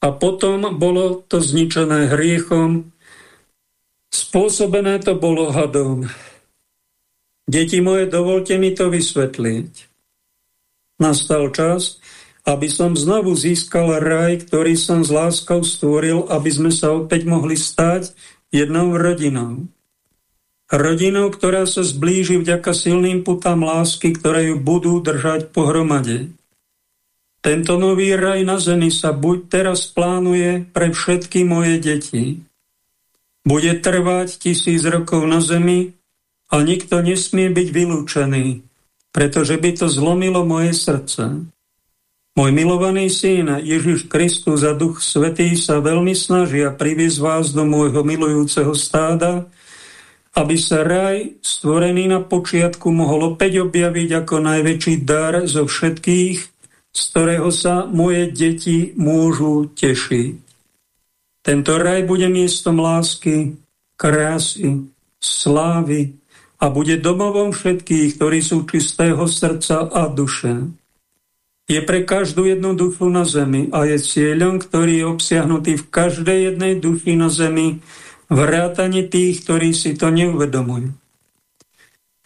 Speaker 1: A potom bolo to zničené hriechom, spôsobené to bolo hadom. Deti moje, dovolte mi to vysvetliť. Nastal čas, aby som znovu získal raj, ktorý som s láskou stvoril, aby sme sa opäť mohli stať jednou rodinou. Rodinou, ktorá sa zblíži vďaka silným putám lásky, ktoré ju budú držať pohromade. Tento nový raj na zemi sa buď teraz plánuje pre všetky moje deti. Bude trvať tisíc rokov na zemi a nikto nesmie byť vylúčený, pretože by to zlomilo moje srdce. Môj milovaný syn Ježiš Kristus a Duch Svetý sa veľmi snažia priviesť vás do môjho milujúceho stáda, aby sa raj, stvorený na počiatku, mohol opäť objaviť ako najväčší dar zo všetkých, z ktorého sa moje deti môžu tešiť. Tento raj bude miestom lásky, krásy, slávy a bude domovom všetkých, ktorí sú čistého srdca a duše. Je pre každú jednu dušu na zemi a je cieľom, ktorý je obsiahnutý v každej jednej duši na zemi, vrátane tých, ktorí si to neuvedomujú.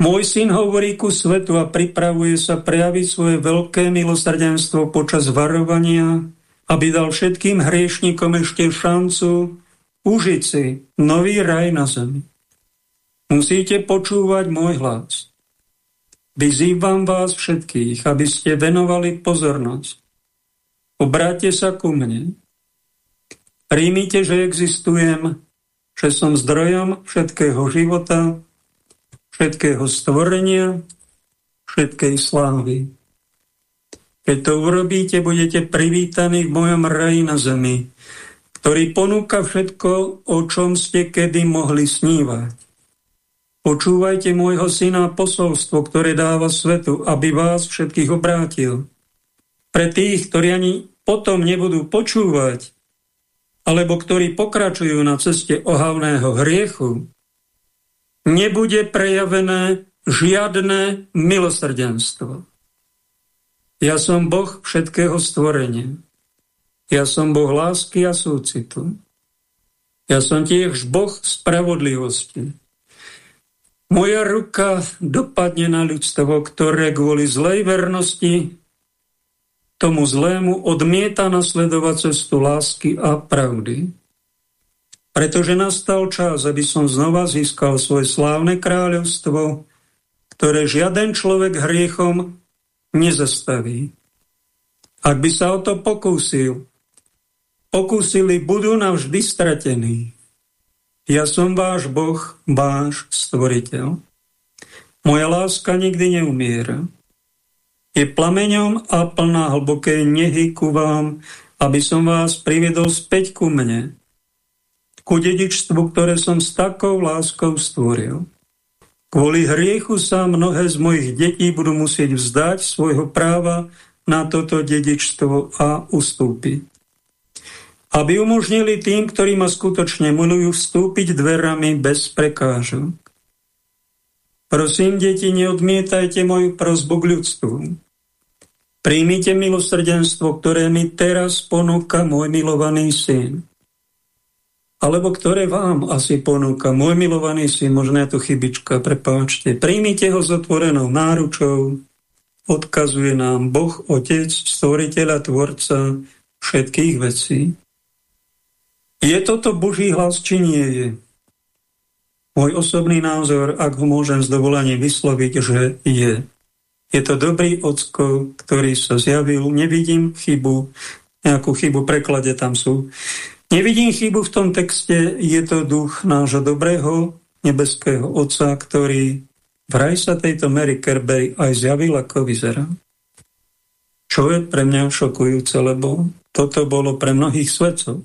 Speaker 1: Môj syn hovorí ku svetu a pripravuje sa prejaviť svoje veľké milosrdenstvo počas varovania, aby dal všetkým hriešnikom ešte šancu užiť si nový raj na zemi. Musíte počúvať môj hlas. Vyzývam vás všetkých, aby ste venovali pozornosť. Obráte sa ku mne. Príjmite, že existujem že som zdrojom všetkého života, všetkého stvorenia, všetkej slávy. Keď to urobíte, budete privítaní v mojom raji na zemi, ktorý ponúka všetko, o čom ste kedy mohli snívať. Počúvajte môjho syna posolstvo, ktoré dáva svetu, aby vás všetkých obrátil. Pre tých, ktorí ani potom nebudú počúvať, alebo ktorí pokračujú na ceste ohavného hriechu, nebude prejavené žiadne milosrdenstvo. Ja som Boh všetkého stvorenia. Ja som Boh lásky a súcitu. Ja som tiež Boh spravodlivosti. Moja ruka dopadne na ľudstvo, ktoré kvôli zlej vernosti tomu zlému odmieta nasledovať cestu lásky a pravdy. Pretože nastal čas, aby som znova získal svoje slávne kráľovstvo, ktoré žiaden človek hriechom nezastaví. Ak by sa o to pokúsil, pokúsili, budú navždy stratení. Ja som váš Boh, váš stvoriteľ. Moja láska nikdy neumiera je plameňom a plná hlbokej nehy ku vám, aby som vás priviedol späť ku mne, ku dedičstvu, ktoré som s takou láskou stvoril. Kvôli hriechu sa mnohé z mojich detí budú musieť vzdať svojho práva na toto dedičstvo a ustúpiť. Aby umožnili tým, ktorí ma skutočne milujú, vstúpiť dverami bez prekážok. Prosím, deti, neodmietajte moju prozbu k ľudstvu. Príjmite milosrdenstvo, ktoré mi teraz ponúka môj milovaný syn. Alebo ktoré vám asi ponúka môj milovaný syn, možno je to chybička, prepáčte. Príjmite ho s otvorenou náručou, odkazuje nám Boh, Otec, Stvoriteľ a Tvorca všetkých vecí. Je toto Boží hlas, či nie je? Môj osobný názor, ak ho môžem s dovolením vysloviť, že je. Je to dobrý ocko, ktorý sa zjavil. Nevidím chybu, nejakú chybu preklade tam sú. Nevidím chybu v tom texte, je to duch nášho dobrého nebeského Otca, ktorý vraj sa tejto Mary Kerbery aj zjavil, ako vyzerá. Čo je pre mňa šokujúce, lebo toto bolo pre mnohých svedcov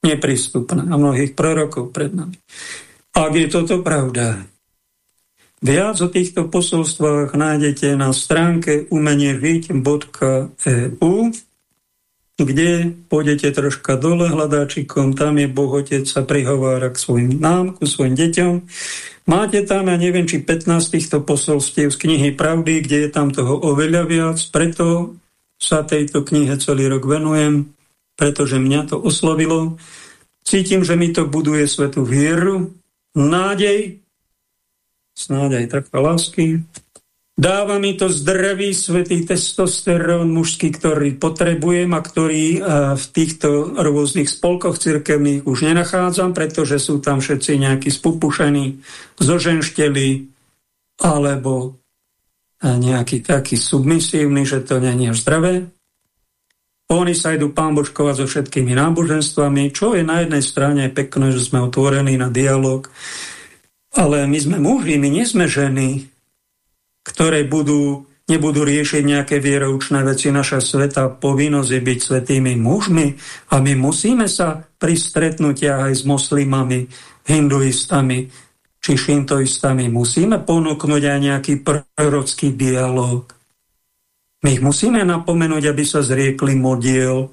Speaker 1: neprístupné a mnohých prorokov pred nami. Ak je toto pravda, viac o týchto posolstvách nájdete na stránke umeniežiť.eu kde pôjdete troška dole hľadáčikom, tam je Boh Otec sa prihovára k svojim nám, ku svojim deťom. Máte tam, ja neviem, či 15 týchto posolstiev z knihy Pravdy, kde je tam toho oveľa viac, preto sa tejto knihe celý rok venujem, pretože mňa to oslovilo. Cítim, že mi to buduje svetú vieru, nádej, snáď aj trocha lásky. Dáva mi to zdravý svetý testosterón mužský, ktorý potrebujem a ktorý eh, v týchto rôznych spolkoch cirkevných už nenachádzam, pretože sú tam všetci nejakí spupušení, zoženšteli alebo eh, nejaký taký submisívny, že to nie je zdravé. Oni sa idú pánbožkovať so všetkými náboženstvami, čo je na jednej strane pekné, že sme otvorení na dialog, ale my sme muži, my nie sme ženy, ktoré budú, nebudú riešiť nejaké vieroučné veci. Naša sveta povinnosť je byť svetými mužmi a my musíme sa pri stretnutiach aj s moslimami, hinduistami či šintoistami musíme ponúknuť aj nejaký prorocký dialog my ich musíme napomenúť, aby sa zriekli modiel.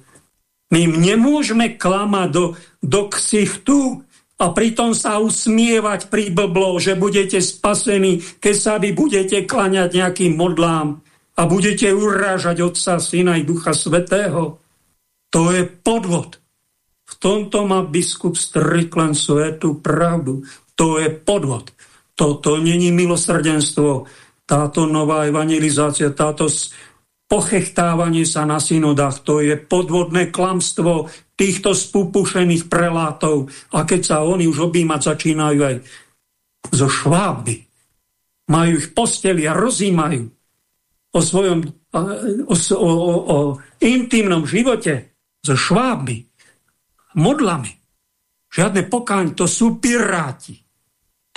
Speaker 1: My im nemôžeme klamať do, do ksichtu a pritom sa usmievať pri blblo, že budete spasení, keď sa vy budete klaňať nejakým modlám a budete urážať Otca, Syna i Ducha Svetého. To je podvod. V tomto má biskup Striklen svetú pravdu. To je podvod. Toto není milosrdenstvo. Táto nová evangelizácia, táto pochechtávanie sa na synodách, to je podvodné klamstvo týchto spupušených prelátov. A keď sa oni už objímať začínajú aj zo šváby, majú ich posteli a rozímajú o svojom o, o, o, o intimnom živote so švábmi, modlami. Žiadne pokáň, to sú piráti.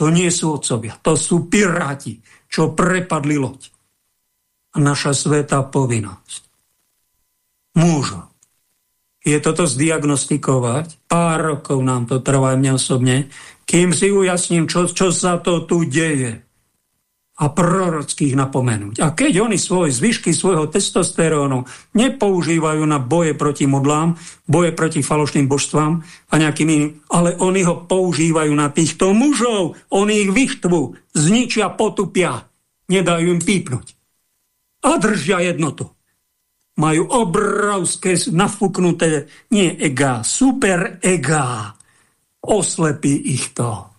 Speaker 1: To nie sú otcovia, to sú piráti, čo prepadli loď naša svetá povinnosť. Múžo. Je toto zdiagnostikovať? Pár rokov nám to trvá mne osobne, kým si ujasním, čo, čo sa to tu deje a prorockých napomenúť. A keď oni svoje zvyšky svojho testosterónu nepoužívajú na boje proti modlám, boje proti falošným božstvám a nejakým iným, ale oni ho používajú na týchto mužov, oni ich vyštvu, zničia, potupia, nedajú im pípnuť a držia jednotu. Majú obrovské nafúknuté, nie ega, super ega. Oslepí ich to.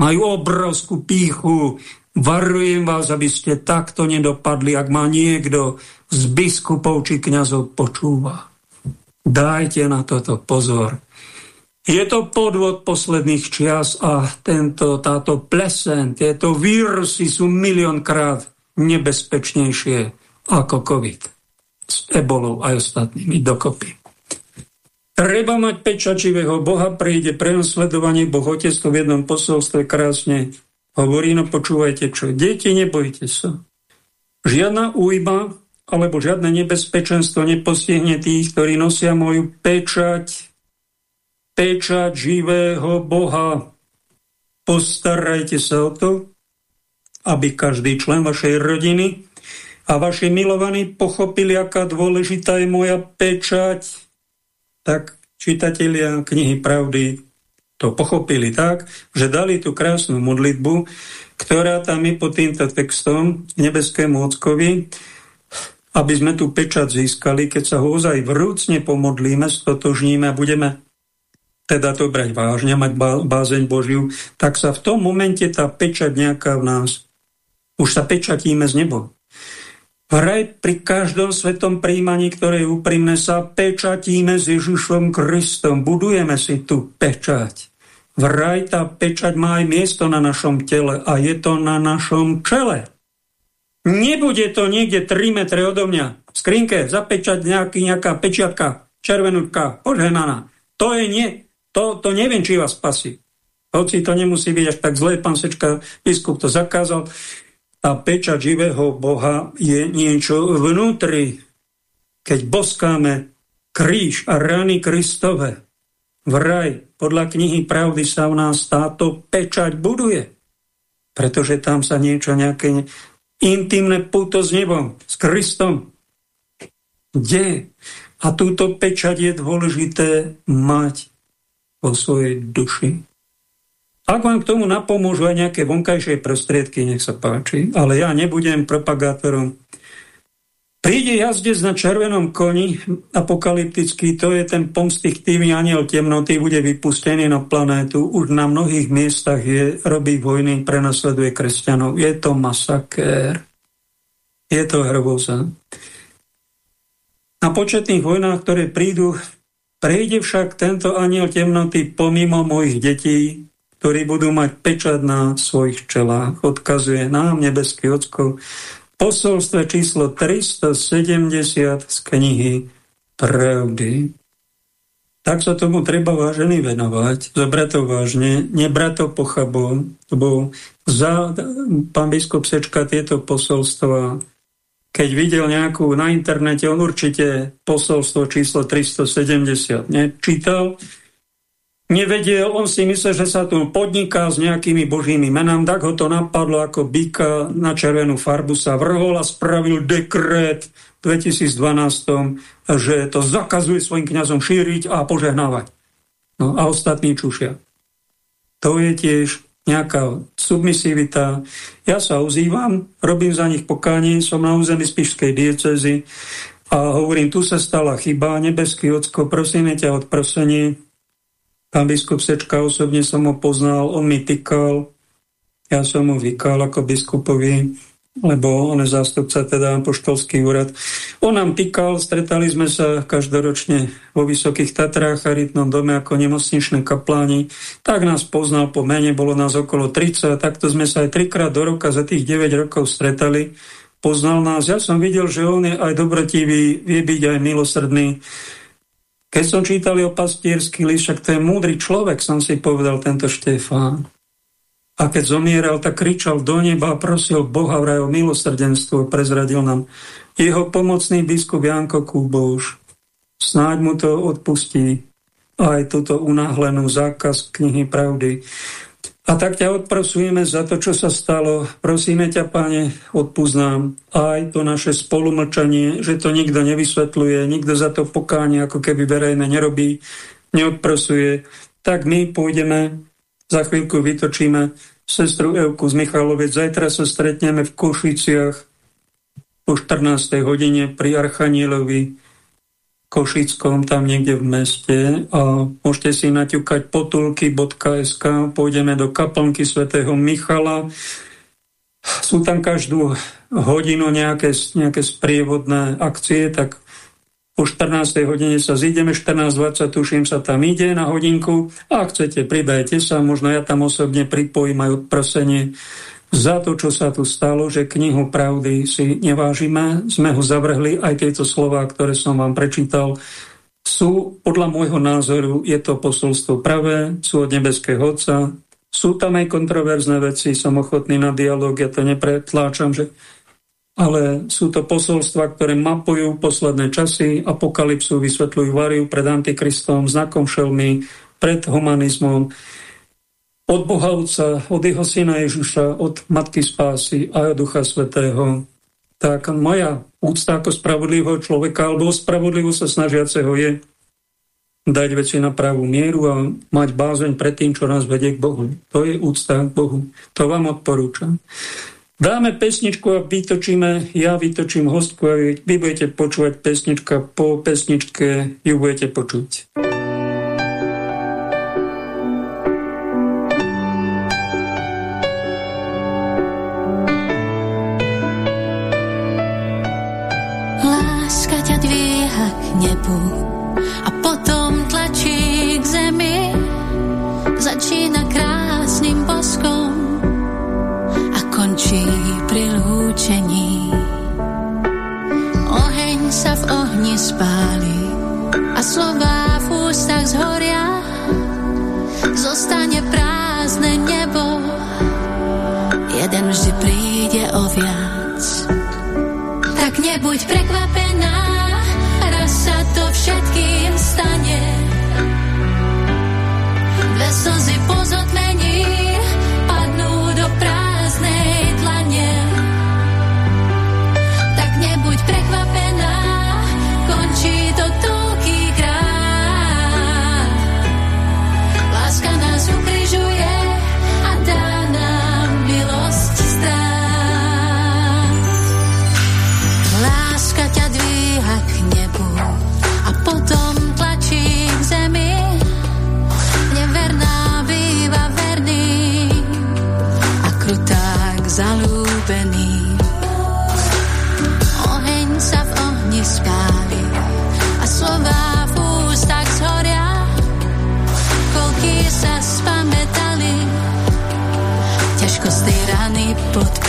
Speaker 1: Majú obrovskú píchu. Varujem vás, aby ste takto nedopadli, ak má niekto z biskupov či kňazov počúva. Dajte na toto pozor. Je to podvod posledných čias a tento, táto plesen, tieto vírusy sú miliónkrát nebezpečnejšie ako COVID s ebolou aj ostatnými dokopy. Treba mať pečačivého Boha, príde prenasledovanie, Boh Otec to v jednom posolstve krásne hovorí, no počúvajte čo, deti, nebojte sa. Žiadna újba alebo žiadne nebezpečenstvo nepostihne tých, ktorí nosia moju pečať, pečať živého Boha. Postarajte sa o to, aby každý člen vašej rodiny a vaši milovaní pochopili, aká dôležitá je moja pečať, tak čitatelia knihy Pravdy to pochopili tak, že dali tú krásnu modlitbu, ktorá tam je pod týmto textom nebeskému ockovi, aby sme tú pečať získali, keď sa ho ozaj vrúcne pomodlíme, stotožníme a budeme teda to brať vážne, mať bázeň Božiu, tak sa v tom momente tá pečať nejaká v nás, už sa pečatíme z nebo. Vraj pri každom svetom príjmaní, ktoré je úprimné, sa pečatíme s Ježišom Kristom. Budujeme si tú pečať. Vraj tá pečať má aj miesto na našom tele a je to na našom čele. Nebude to niekde 3 metre odo mňa. V skrinke zapečať nejaký, nejaká pečiatka, červenúčka, požehnaná. To je nie, to, to neviem, či vás spasí. Hoci to nemusí byť až tak zlé, pán Sečka, biskup to zakázal a pečať živého Boha je niečo vnútri. keď boskáme kríž a rany Kristove, vraj podľa knihy Pravdy sa v nás táto pečať buduje. Pretože tam sa niečo, nejaké intimné puto s nebom, s Kristom deje. A túto pečať je dôležité mať vo svojej duši. Ak vám k tomu napomôžu aj nejaké vonkajšie prostriedky, nech sa páči, ale ja nebudem propagátorom. Príde jazdec na červenom koni, apokalyptický, to je ten pomstichtívny aniel temnoty, bude vypustený na planétu. Už na mnohých miestach je, robí vojny, prenasleduje kresťanov. Je to masakér. Je to hrvoza. Na početných vojnách, ktoré prídu, prejde však tento aniel temnoty pomimo mojich detí, ktorí budú mať pečať na svojich čelách. Odkazuje nám nebeský Ocko posolstve číslo 370 z knihy Pravdy. Tak sa tomu treba vážený venovať, zobrať to vážne, nebrať to pochabo, lebo za, pán biskup Sečka tieto posolstva, keď videl nejakú na internete, on určite posolstvo číslo 370 nečítal, nevedel, on si myslel, že sa tu podniká s nejakými božími menami, tak ho to napadlo ako byka na červenú farbu sa vrhol a spravil dekret v 2012, že to zakazuje svojim kňazom šíriť a požehnávať. No a ostatní čušia. To je tiež nejaká submisivita. Ja sa ozývam, robím za nich pokánie, som na území Spišskej diecezy a hovorím, tu sa stala chyba, nebeský ocko, prosím ťa odprosenie, Pán biskup Sečka, osobne som ho poznal, on mi tykal, ja som mu vykal ako biskupovi, lebo on je zástupca teda poštolský úrad. On nám tykal, stretali sme sa každoročne vo Vysokých Tatrách a Rytnom dome ako nemocničné kapláni. Tak nás poznal po mene, bolo nás okolo 30 a takto sme sa aj trikrát do roka za tých 9 rokov stretali. Poznal nás, ja som videl, že on je aj dobrotivý, vie byť aj milosrdný keď som čítal o pastierský list, však to je múdry človek, som si povedal tento Štefán. A keď zomieral, tak kričal do neba a prosil Boha vraj o milosrdenstvo, prezradil nám jeho pomocný biskup Janko Kúboš. Snáď mu to odpustí aj túto unáhlenú zákaz knihy pravdy. A tak ťa odprosujeme za to, čo sa stalo. Prosíme ťa, Pane, odpúznám aj to naše spolumlčanie, že to nikto nevysvetľuje, nikto za to pokánie ako keby verejné nerobí, neodprosuje. Tak my pôjdeme, za chvíľku vytočíme sestru Evku z Michalovec. Zajtra sa stretneme v Košiciach po 14. hodine pri Archanielovi Košickom, tam niekde v meste a môžete si naťukať potulky.sk, pôjdeme do kaplnky svätého Michala. Sú tam každú hodinu nejaké, nejaké sprievodné akcie, tak po 14. hodine sa zídeme, 14.20 tuším sa tam ide na hodinku a ak chcete, pridajte sa, možno ja tam osobne pripojím aj odprosenie za to, čo sa tu stalo, že knihu pravdy si nevážime. Sme ho zavrhli, aj tieto slova, ktoré som vám prečítal, sú podľa môjho názoru, je to posolstvo pravé, sú od nebeského Otca, sú tam aj kontroverzné veci, som ochotný na dialog, ja to nepretláčam, že ale sú to posolstva, ktoré mapujú posledné časy, apokalypsu, vysvetľujú variu pred Antikristom, znakom šelmy, pred humanizmom, od Boha Otca, od Jeho Syna Ježiša, od Matky Spásy a Ducha Svetého, tak moja úcta ako spravodlivého človeka alebo spravodlivo sa snažiaceho je dať veci na pravú mieru a mať bázeň pred tým, čo nás vedie k Bohu. To je úcta k Bohu. To vám odporúčam. Dáme pesničku a vytočíme, ja vytočím hostku a vy budete počúvať pesnička, po pesničke ju budete počuť.
Speaker 4: Nebu a potom tlačí k zemi. Začína krásnym boskom a končí pri lúčení. Oheň sa v ohni spáli a slova v ústach zhoria. zasľúbený. Oheň sa v ohni spáli a slova v ústach zhoria. Koľký sa spamätali, ťažko
Speaker 1: rany pod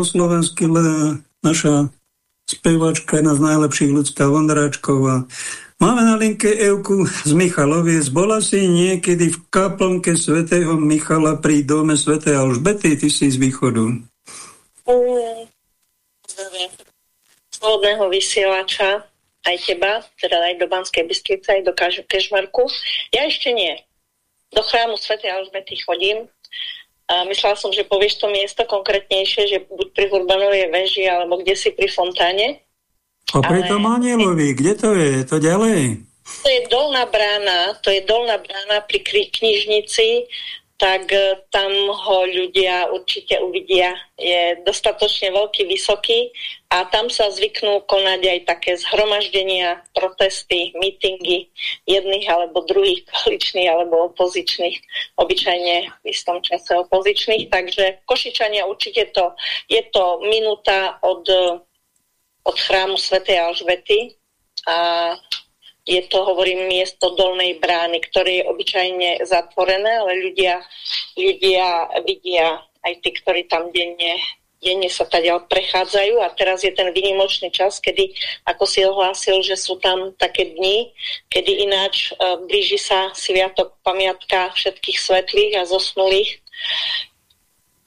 Speaker 1: spieva po slovensky naša spevačka, jedna z najlepších ľudská Vondráčková. Máme na linke Evku z Michaloviec. Bola si niekedy v kaplnke svätého Michala pri dome svätej Alžbety? Ty si z východu.
Speaker 5: Mm, Slobodného vysielača, aj teba, teda aj do Banskej Bystrice, aj do Kežmarku. Ja ešte nie. Do chrámu svätej Alžbety chodím. A myslela som, že povieš to miesto konkrétnejšie, že buď pri Hurbanovej veži, alebo kde si pri fontáne.
Speaker 1: A pri tom anielovi, kde to je? Je to ďalej?
Speaker 5: To je dolná brána, to je dolná brána pri knižnici, tak e, tam ho ľudia určite uvidia. Je dostatočne veľký, vysoký a tam sa zvyknú konať aj také zhromaždenia, protesty, mítingy jedných alebo druhých koaličných alebo opozičných, obyčajne v istom čase opozičných. Takže Košičania určite to, je to minúta od od chrámu svätej Alžbety a je to, hovorím, miesto dolnej brány, ktoré je obyčajne zatvorené, ale ľudia, ľudia vidia aj tí, ktorí tam denne, denne sa tady prechádzajú. A teraz je ten vynimočný čas, kedy, ako si ohlásil, že sú tam také dni, kedy ináč uh, blíži sa sviatok pamiatka všetkých svetlých a zosnulých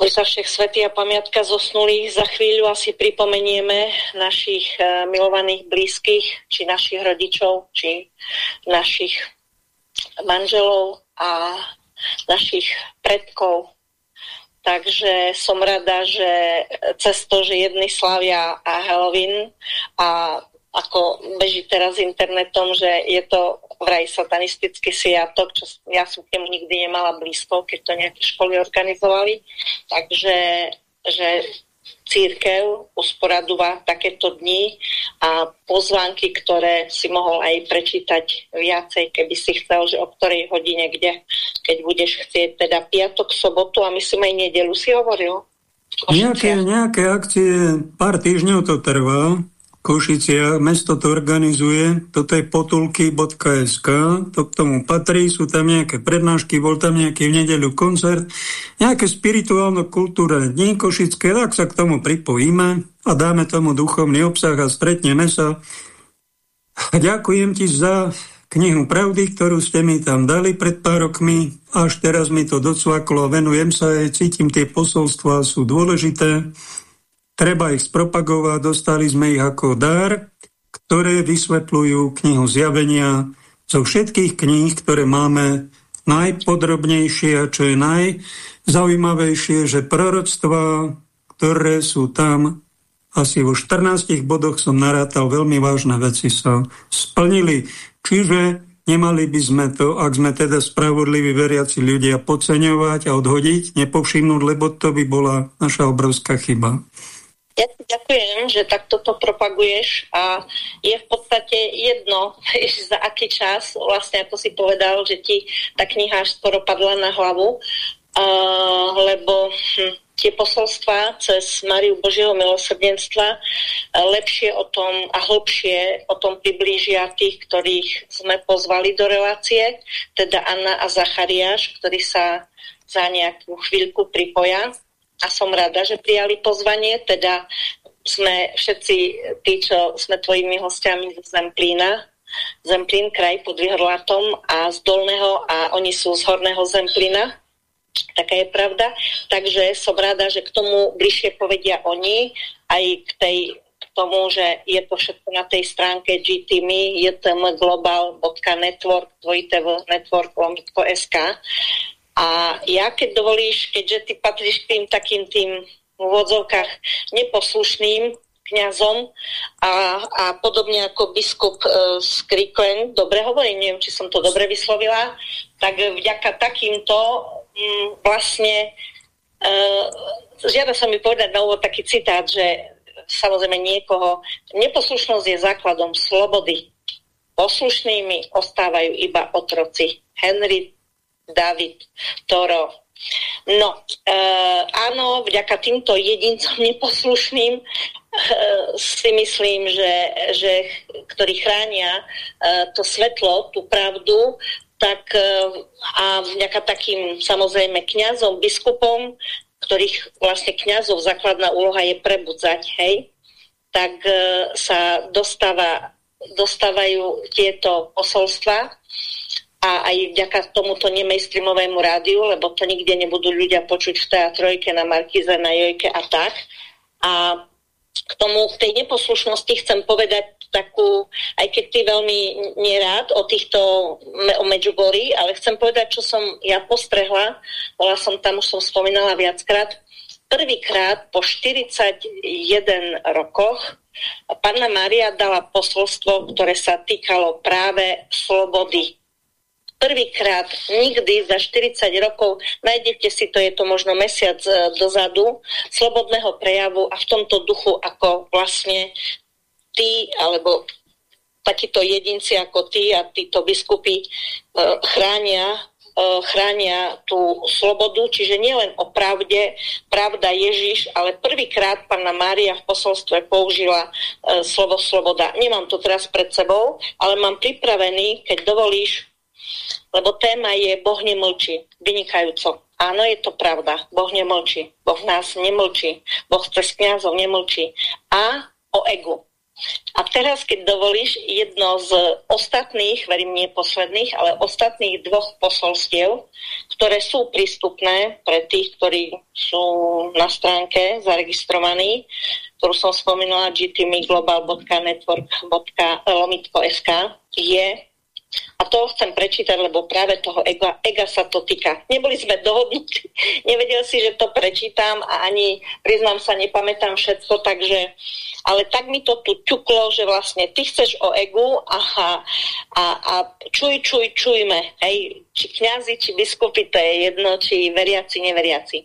Speaker 5: za všech svetí a pamiatka zosnulých. Za chvíľu asi pripomenieme našich uh, milovaných blízkych, či našich rodičov, či našich manželov a našich predkov. Takže som rada, že cez to, že jedni slavia a Halloween a ako beží teraz internetom, že je to vraj satanistický sviatok, čo ja som k nemu nikdy nemala blízko, keď to nejaké školy organizovali. Takže že církev usporadúva takéto dni a pozvánky, ktoré si mohol aj prečítať viacej, keby si chcel, že o ktorej hodine kde, keď budeš chcieť, teda piatok, sobotu a myslím aj nedelu si hovoril.
Speaker 1: Nejaké, nejaké akcie, pár týždňov to trvá, Košicia, mesto to organizuje, toto je potulky.sk, to k tomu patrí, sú tam nejaké prednášky, bol tam nejaký v nedeľu koncert, nejaké spirituálno-kultúrne dni košické, tak sa k tomu pripojíme a dáme tomu duchovný obsah a stretneme sa. Ďakujem ti za knihu Pravdy, ktorú ste mi tam dali pred pár rokmi, až teraz mi to docvaklo, venujem sa aj, cítim tie posolstvá, sú dôležité Treba ich spropagovať, dostali sme ich ako dar, ktoré vysvetľujú knihu zjavenia zo všetkých kníh, ktoré máme najpodrobnejšie a čo je najzaujímavejšie, že proroctvá, ktoré sú tam, asi vo 14 bodoch som narátal, veľmi vážne veci sa splnili. Čiže nemali by sme to, ak sme teda spravodliví veriaci ľudia, podceňovať a odhodiť, nepovšimnúť, lebo to by bola naša obrovská chyba.
Speaker 5: Ja ti ďakujem, že takto to propaguješ a je v podstate jedno, za aký čas, vlastne ako si povedal, že ti tá kniha až skoro padla na hlavu, uh, lebo hm, tie posolstva cez Mariu Božieho milosrdenstva lepšie o tom a hlbšie o tom priblížia tých, ktorých sme pozvali do relácie, teda Anna a Zachariáš, ktorí sa za nejakú chvíľku pripoja a som rada, že prijali pozvanie, teda sme všetci tí, čo sme tvojimi hostiami z Zemplína, Zemplín, kraj pod Vyhrlatom a z Dolného a oni sú z Horného Zemplína. Taká je pravda. Takže som rada, že k tomu bližšie povedia oni, aj k tej tomu, že je to všetko na tej stránke gtmy, jtmglobal.network, network.sk. A ja, keď dovolíš, keďže ty patríš k tým takým tým úvodzovkách neposlušným kňazom a, a podobne ako biskup uh, z dobre hovorím, neviem, či som to dobre vyslovila, tak vďaka takýmto um, vlastne uh, žiada sa mi povedať na úvod taký citát, že samozrejme niekoho, neposlušnosť je základom slobody. Poslušnými ostávajú iba otroci. Henry David Toro. No, e, áno, vďaka týmto jedincom neposlušným e, si myslím, že, že ktorí chránia e, to svetlo, tú pravdu, tak e, a vďaka takým samozrejme kňazom, biskupom, ktorých vlastne kňazov základná úloha je prebudzať, hej, tak e, sa dostáva, dostávajú tieto posolstva a aj vďaka tomuto nemainstreamovému rádiu, lebo to nikde nebudú ľudia počuť v teatrojke, na Markize, na Jojke a tak. A k tomu, v tej neposlušnosti chcem povedať takú, aj keď ty veľmi nerád o týchto, o Medjugorji, ale chcem povedať, čo som ja postrehla, bola som tam, už som spomínala viackrát, prvýkrát po 41 rokoch Panna Maria dala posolstvo, ktoré sa týkalo práve slobody prvýkrát nikdy za 40 rokov, nájdete si to, je to možno mesiac e, dozadu, slobodného prejavu a v tomto duchu, ako vlastne ty, alebo takíto jedinci ako ty a títo biskupy e, chránia e, chránia tú slobodu, čiže nielen o pravde, pravda Ježiš, ale prvýkrát Panna Mária v posolstve použila slovo sloboda. Nemám to teraz pred sebou, ale mám pripravený, keď dovolíš, lebo téma je Boh nemlčí. Vynikajúco. Áno, je to pravda. Boh nemlčí. Boh nás nemlčí. Boh cez kniazov nemlčí. A o egu. A teraz, keď dovolíš, jedno z ostatných, verím nie posledných, ale ostatných dvoch posolstiev, ktoré sú prístupné pre tých, ktorí sú na stránke zaregistrovaní, ktorú som spomínala gtmglobal.network.sk, je a to chcem prečítať, lebo práve toho ega, ega sa to týka. Neboli sme dohodnutí, nevedel si, že to prečítam a ani, priznám sa, nepamätám všetko, takže, ale tak mi to tu ťuklo, že vlastne ty chceš o egu aha, a, a čuj, čuj, čujme, hej, či kňazi, či biskupy, to je jedno, či veriaci, neveriaci.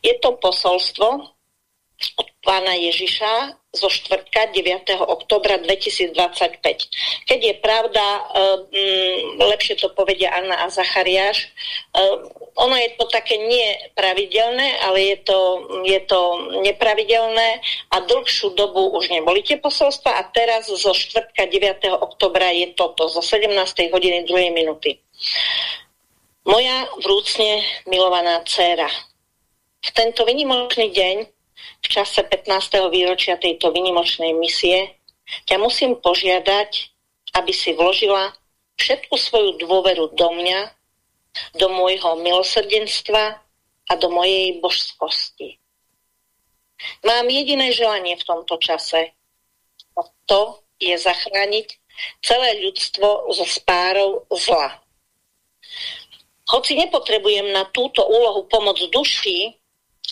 Speaker 5: Je to posolstvo pána Ježiša zo štvrtka 9. oktobra 2025. Keď je pravda, um, lepšie to povedia Anna a Zachariáš, um, ono je to také nepravidelné, ale je to, je to nepravidelné a dlhšiu dobu už neboli tie posolstva a teraz zo štvrtka 9. oktobra je toto, zo 17. hodiny 2. minúty. Moja vrúcne milovaná dcéra, v tento vynimočný deň v čase 15. výročia tejto vynimočnej misie, ťa musím požiadať, aby si vložila všetku svoju dôveru do mňa, do môjho milosrdenstva a do mojej božskosti. Mám jediné želanie v tomto čase. A to je zachrániť celé ľudstvo zo spárov zla. Hoci nepotrebujem na túto úlohu pomoc duší,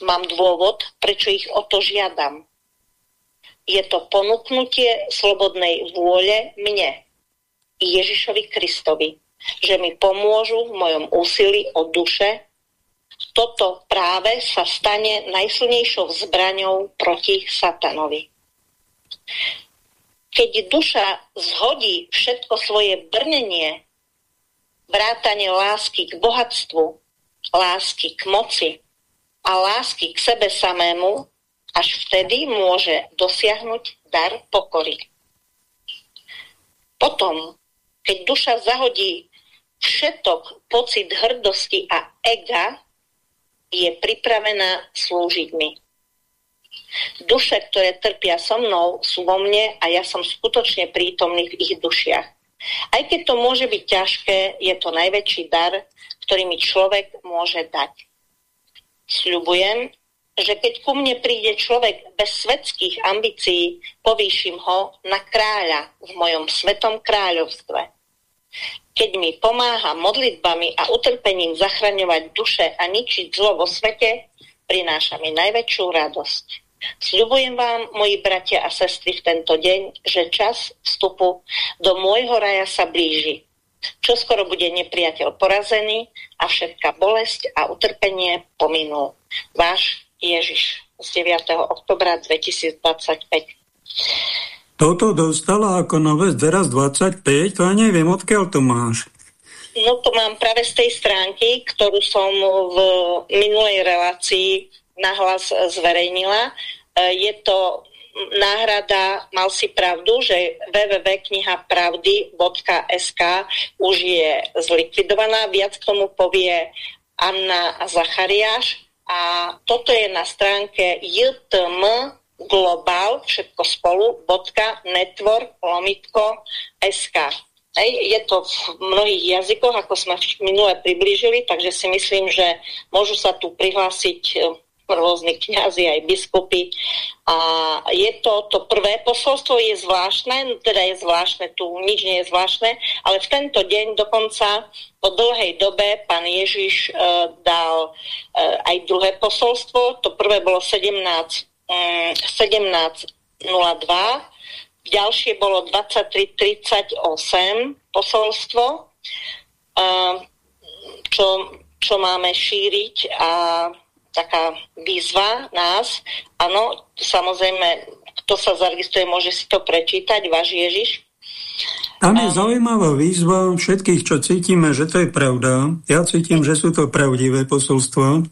Speaker 5: mám dôvod, prečo ich o to žiadam. Je to ponúknutie slobodnej vôle mne, Ježišovi Kristovi, že mi pomôžu v mojom úsilí o duše. Toto práve sa stane najsilnejšou zbraňou proti satanovi. Keď duša zhodí všetko svoje brnenie, vrátanie lásky k bohatstvu, lásky k moci, a lásky k sebe samému, až vtedy môže dosiahnuť dar pokory. Potom, keď duša zahodí všetok pocit hrdosti a ega, je pripravená slúžiť mi. Duše, ktoré trpia so mnou, sú vo mne a ja som skutočne prítomný v ich dušiach. Aj keď to môže byť ťažké, je to najväčší dar, ktorý mi človek môže dať. Sľubujem, že keď ku mne príde človek bez svetských ambícií, povýšim ho na kráľa v mojom svetom kráľovstve. Keď mi pomáha modlitbami a utrpením zachraňovať duše a ničiť zlo vo svete, prináša mi najväčšiu radosť. Sľubujem vám, moji bratia a sestry, v tento deň, že čas vstupu do môjho raja sa blíži. Čo skoro bude nepriateľ porazený a všetká bolesť a utrpenie pominú. Váš Ježiš z 9. oktobra 2025.
Speaker 1: Toto dostala ako nové teraz 25, to ja neviem, odkiaľ to máš.
Speaker 5: No to mám práve z tej stránky, ktorú som v minulej relácii nahlas zverejnila. E, je to náhrada, mal si pravdu, že www.knihapravdy.sk už je zlikvidovaná. Viac k tomu povie Anna Zachariáš a toto je na stránke jtm global, všetko spolu, bodka, network, lomitko, sk. Hej, je to v mnohých jazykoch, ako sme minule priblížili, takže si myslím, že môžu sa tu prihlásiť e, rôzni kňazi, aj biskupy. A je to, to prvé posolstvo je zvláštne, teda je zvláštne, tu nič nie je zvláštne, ale v tento deň dokonca po dlhej dobe pán Ježiš uh, dal uh, aj druhé posolstvo. To prvé bolo 17, um, 17.02, ďalšie bolo 23.38 posolstvo, uh, čo, čo máme šíriť a taká výzva nás. Áno, samozrejme, kto sa zaregistruje, môže si to prečítať, váš Ježiš.
Speaker 1: Tam je zaujímavá výzva všetkých, čo cítime, že to je pravda. Ja cítim, že sú to pravdivé posolstva.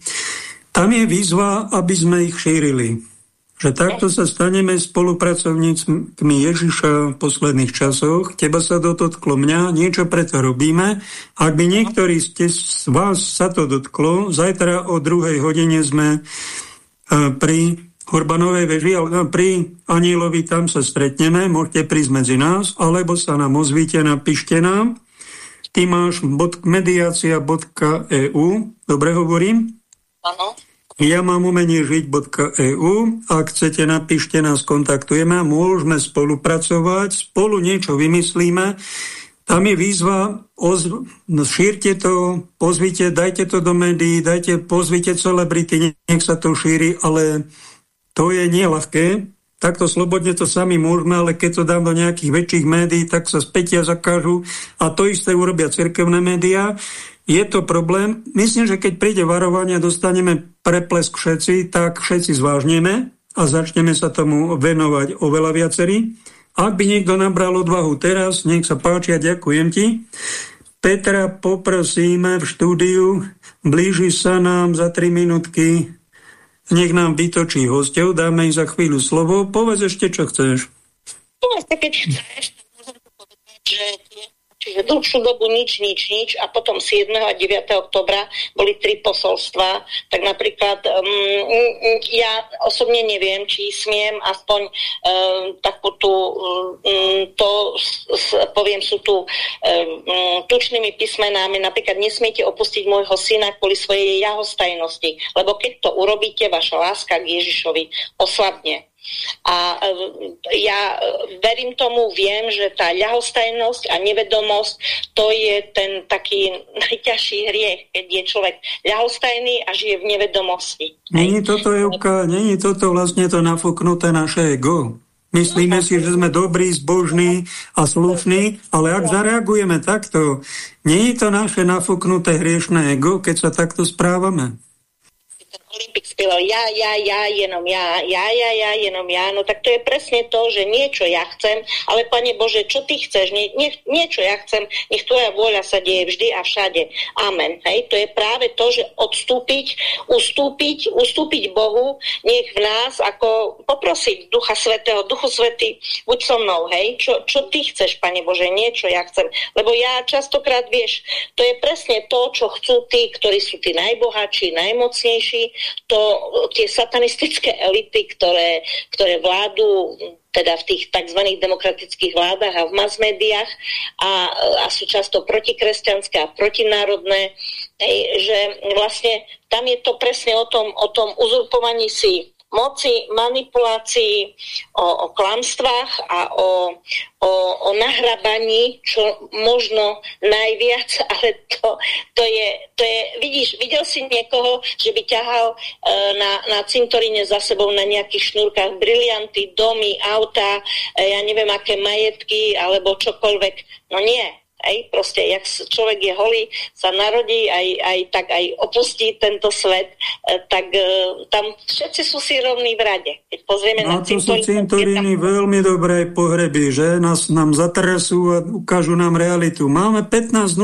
Speaker 1: Tam je výzva, aby sme ich šírili. Že takto sa staneme spolupracovníkmi Ježiša v posledných časoch. Teba sa dotklo mňa, niečo preto robíme. Ak by niektorí ste z vás sa to dotklo, zajtra o druhej hodine sme e, pri Urbanovej veži, ale pri Anielovi tam sa stretneme, môžete prísť medzi nás, alebo sa nám ozvíte, napíšte nám. Ty máš mediacia.eu, dobre hovorím?
Speaker 5: Áno.
Speaker 1: Ja mám umenie žiť.eu. Ak chcete, napíšte nás, kontaktujeme, môžeme spolupracovať, spolu niečo vymyslíme. Tam je výzva, oz, no, šírte to, pozvite, dajte to do médií, dajte, pozvite celebrity, nech sa to šíri, ale to je nieľahké. Takto slobodne to sami môžeme, ale keď to dám do nejakých väčších médií, tak sa spätia zakážu a to isté urobia cirkevné médiá. Je to problém. Myslím, že keď príde varovanie a dostaneme preplesk všetci, tak všetci zvážneme a začneme sa tomu venovať oveľa viacerí. Ak by niekto nabral odvahu teraz, nech sa páči a ďakujem ti. Petra poprosíme v štúdiu, blíži sa nám za 3 minútky, nech nám vytočí hostov, dáme im za chvíľu slovo. Povedz ešte, čo chceš.
Speaker 5: keď chceš, môžem povedať, že Čiže dlhšiu dobu nič, nič, nič a potom 7. a 9. oktobra boli tri posolstva. Tak napríklad um, ja osobne neviem, či smiem aspoň um, takú tú, um, to s, poviem, sú tu um, tučnými písmenami, napríklad nesmiete opustiť môjho syna kvôli svojej jahostajnosti, lebo keď to urobíte, vaša láska k Ježišovi oslabne. A e, ja e, verím tomu, viem, že tá ľahostajnosť a nevedomosť, to je ten taký najťažší hriech, keď je človek ľahostajný a žije v nevedomosti.
Speaker 1: Není toto, Jevka, není toto vlastne to nafúknuté naše ego? Myslíme si, že sme dobrí, zbožní a slušní, ale ak zareagujeme takto, nie je to naše nafúknuté hriešné ego, keď sa takto správame?
Speaker 5: Olympik spieval ja, ja, ja, jenom ja, ja, ja, ja, jenom ja, no tak to je presne to, že niečo ja chcem, ale Pane Bože, čo Ty chceš? Nie, nie, niečo ja chcem, nech Tvoja vôľa sa deje vždy a všade. Amen. Hej, to je práve to, že odstúpiť, ustúpiť, ustúpiť Bohu, nech v nás, ako poprosiť Ducha Svetého, Duchu Svetý, buď so mnou, hej, čo, čo Ty chceš, Pane Bože, niečo ja chcem. Lebo ja častokrát, vieš, to je presne to, čo chcú tí, ktorí sú tí najbohatší, najmocnejší, to, tie satanistické elity, ktoré, ktoré vládu teda v tých tzv. demokratických vládach a v mass a, a sú často protikresťanské a protinárodné, že vlastne tam je to presne o tom, o tom uzurpovaní si moci, manipulácii, o, o klamstvách a o, o, o nahrabaní, čo možno najviac, ale to, to, je, to je, vidíš, videl si niekoho, že by ťahal e, na, na cintoríne za sebou na nejakých šnúrkach brilianty, domy, auta, e, ja neviem, aké majetky, alebo čokoľvek. No nie, Hej, proste, jak človek je holý, sa narodí, aj, aj tak aj opustí tento svet, e, tak e, tam všetci sú si rovní v rade. Keď pozrieme
Speaker 1: no, na to sú cintoríny tam... veľmi dobré pohreby, že nás nám zatresú a ukážu nám realitu. Máme 15.00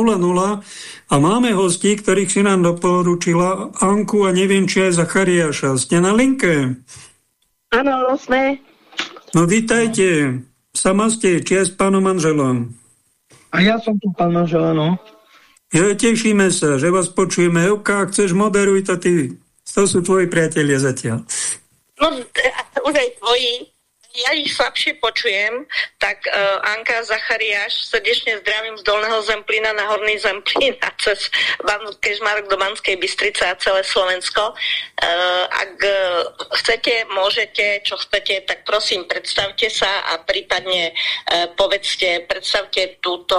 Speaker 1: a máme hostí, ktorých si nám doporučila Anku a neviem, či aj Zachariáša. Ste na linke?
Speaker 6: Áno, sme.
Speaker 1: No vítajte. Sama ste, či aj s pánom manželom?
Speaker 6: A ja som tu, pán manžel, áno.
Speaker 1: Jo, tešíme sa, že vás počujeme. Ak chceš, moderuj to ty. To sú tvoji priatelia zatiaľ.
Speaker 5: No, už aj tvoji ja ich slabšie počujem, tak uh, Anka Zachariáš srdečne zdravím z Dolného Zemplína na Horný Zemplín a cez Kežmarok do Banskej Bystrice a celé Slovensko. Uh, ak uh, chcete, môžete, čo chcete, tak prosím, predstavte sa a prípadne uh, povedzte, predstavte túto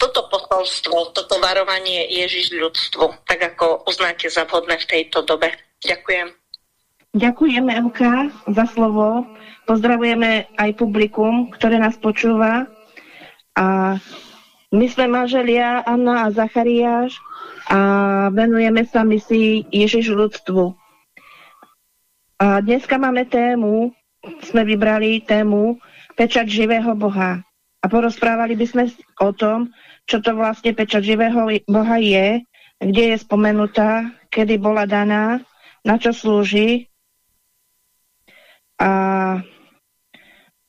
Speaker 5: toto posolstvo, toto varovanie Ježiš ľudstvu, tak ako uznáte za vhodné v tejto dobe. Ďakujem.
Speaker 6: Ďakujeme, Euka, za slovo. Pozdravujeme aj publikum, ktoré nás počúva. A my sme manželia Anna a Zachariáš a venujeme sa misi Ježiš ľudstvu. A dneska máme tému, sme vybrali tému Pečať živého Boha. A porozprávali by sme o tom, čo to vlastne pečať živého Boha je, kde je spomenutá, kedy bola daná, na čo slúži a,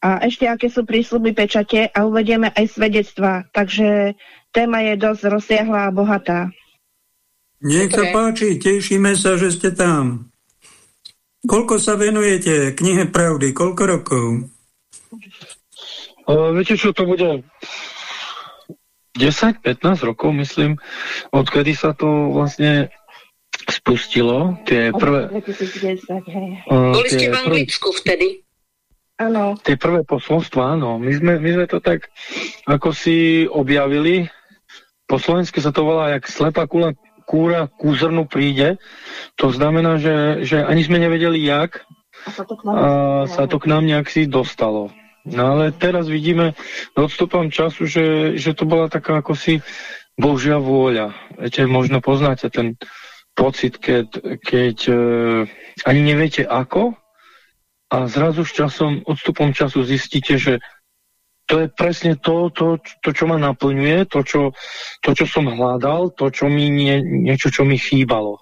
Speaker 6: a ešte aké sú prísľuby pečate a uvedieme aj svedectva. Takže téma je dosť rozsiahla a bohatá.
Speaker 1: Nech sa páči, tešíme sa, že ste tam. Koľko sa venujete knihe Pravdy? Koľko rokov?
Speaker 7: O, viete čo, to bude 10-15 rokov, myslím, odkedy sa to vlastne spustilo tie prvé...
Speaker 5: Boli ste v Anglicku vtedy?
Speaker 6: Áno.
Speaker 7: Tie prvé posolstva, áno. My sme, my sme to tak ako si objavili. Po slovensky sa to volá, jak slepá kula, kúra ku zrnu príde. To znamená, že, že ani sme nevedeli, jak a sa to k nám, sa to k nám nejak si dostalo. No ale teraz vidíme odstupom času, že, že to bola taká ako si Božia vôľa. Viete, možno poznáte ten pocit, keď, keď uh, ani neviete ako a zrazu s časom, odstupom času zistíte, že to je presne to, to, to čo ma naplňuje, to čo, to, čo som hľadal, to, čo mi nie, niečo, čo mi chýbalo.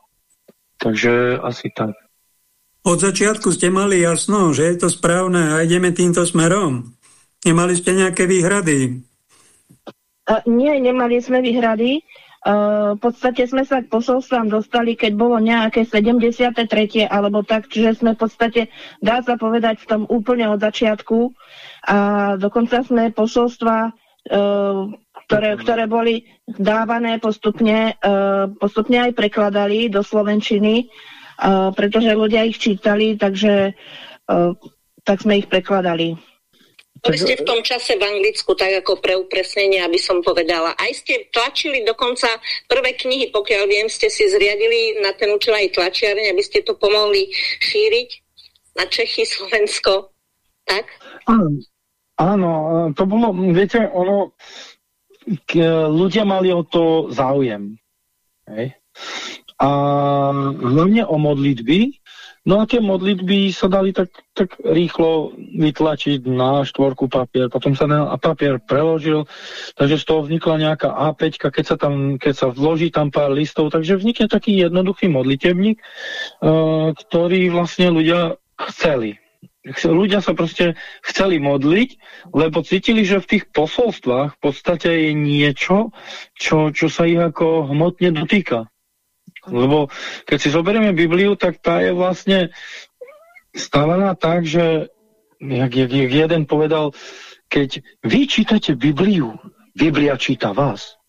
Speaker 7: Takže asi tak.
Speaker 1: Od začiatku ste mali jasno, že je to správne a ideme týmto smerom. Nemali ste nejaké výhrady?
Speaker 6: Uh, nie, nemali sme výhrady. Uh, v podstate sme sa k posolstvám dostali, keď bolo nejaké 73. alebo tak, čiže sme v podstate, dá sa povedať, v tom úplne od začiatku a dokonca sme posolstva, uh, ktoré, ktoré boli dávané postupne, uh, postupne aj prekladali do Slovenčiny, pretože ľudia ich čítali, takže tak sme ich prekladali.
Speaker 5: Boli ste v tom čase v Anglicku, tak ako pre upresnenie, aby som povedala. Aj ste tlačili dokonca prvé knihy, pokiaľ viem, ste si zriadili na ten účel aj tlačiareň, aby ste to pomohli šíriť na Čechy, Slovensko. Tak?
Speaker 7: Áno, to bolo, viete, ono, ľudia mali o to záujem. Hej? a hlavne o modlitby. No a tie modlitby sa dali tak, tak rýchlo vytlačiť na štvorku papier, potom sa na papier preložil, takže z toho vznikla nejaká A5, keď sa, tam, keď sa vloží tam pár listov, takže vznikne taký jednoduchý modlitebník, uh, ktorý vlastne ľudia chceli. Ľudia sa proste chceli modliť, lebo cítili, že v tých posolstvách v podstate je niečo, čo, čo sa ich ako hmotne dotýka. Lebo keď si zoberieme Bibliu, tak tá je vlastne stávaná tak, že jak, jak, jak jeden povedal, keď vy čítate Bibliu, Biblia číta vás.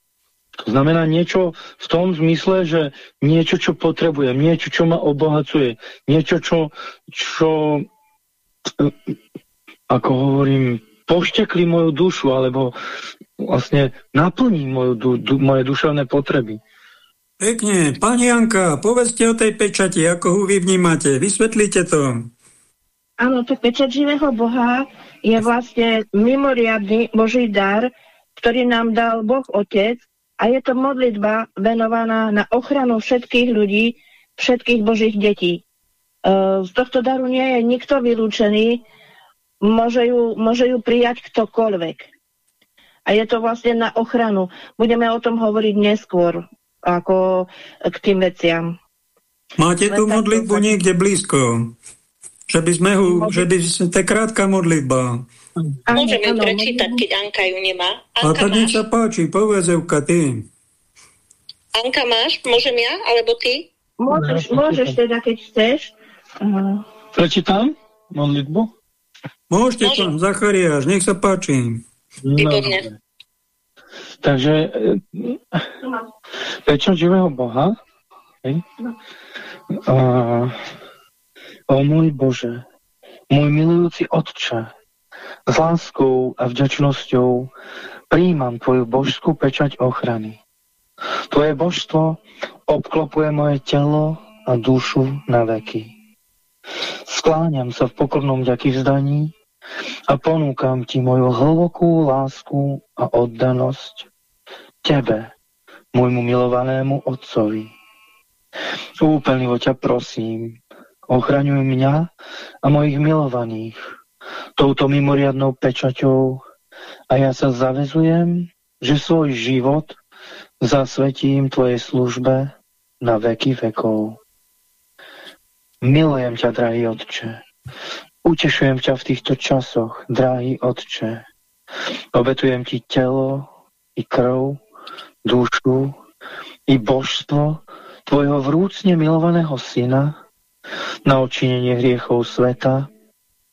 Speaker 7: To znamená niečo v tom zmysle, že niečo, čo potrebujem, niečo, čo ma obohacuje, niečo, čo, čo ako hovorím, poštekli moju dušu, alebo vlastne naplní moju, du, du, moje duševné potreby.
Speaker 1: Pekne. Pani Janka, povedzte o tej pečati, ako ho vy vnímate. Vysvetlite to.
Speaker 6: Áno, to pečať živého Boha je vlastne mimoriadný Boží dar, ktorý nám dal Boh Otec a je to modlitba venovaná na ochranu všetkých ľudí, všetkých Božích detí. E, z tohto daru nie je nikto vylúčený, môže ju, môže ju prijať ktokoľvek. A je to vlastne na ochranu. Budeme o tom hovoriť neskôr ako k tým veciam.
Speaker 1: Máte tú modlitbu to... niekde blízko? Že by sme ho, že by sme, to je krátka modlitba.
Speaker 5: Môžeme ju prečítať, keď Anka ju nemá.
Speaker 1: Anka, A tak nech sa páči, povedz Evka, ty.
Speaker 5: Anka máš? Môžem ja, alebo ty?
Speaker 6: Môžeš, môžeš teda, keď chceš. Uh...
Speaker 7: Prečítam modlitbu?
Speaker 1: Môžete to, Zachariáš, nech sa páči.
Speaker 5: Výborne.
Speaker 7: No, Takže pečať živého Boha. Okay. A, o môj Bože, môj milujúci Otče, s láskou a vďačnosťou príjmam Tvoju božskú pečať ochrany. Tvoje božstvo obklopuje moje telo a dušu na veky. Skláňam sa v pokornom ďaky vzdaní a ponúkam Ti moju hlbokú lásku a oddanosť Tebe, môjmu milovanému Otcovi. Úplnivo ťa prosím, ochraňuj mňa a mojich milovaných touto mimoriadnou pečaťou a ja sa zavezujem, že svoj život zasvetím Tvojej službe na veky vekov. Milujem ťa, drahý Otče. Utešujem ťa v týchto časoch, drahý Otče. Obetujem Ti telo i krv dušu i božstvo tvojho vrúcne milovaného syna na očinenie hriechov sveta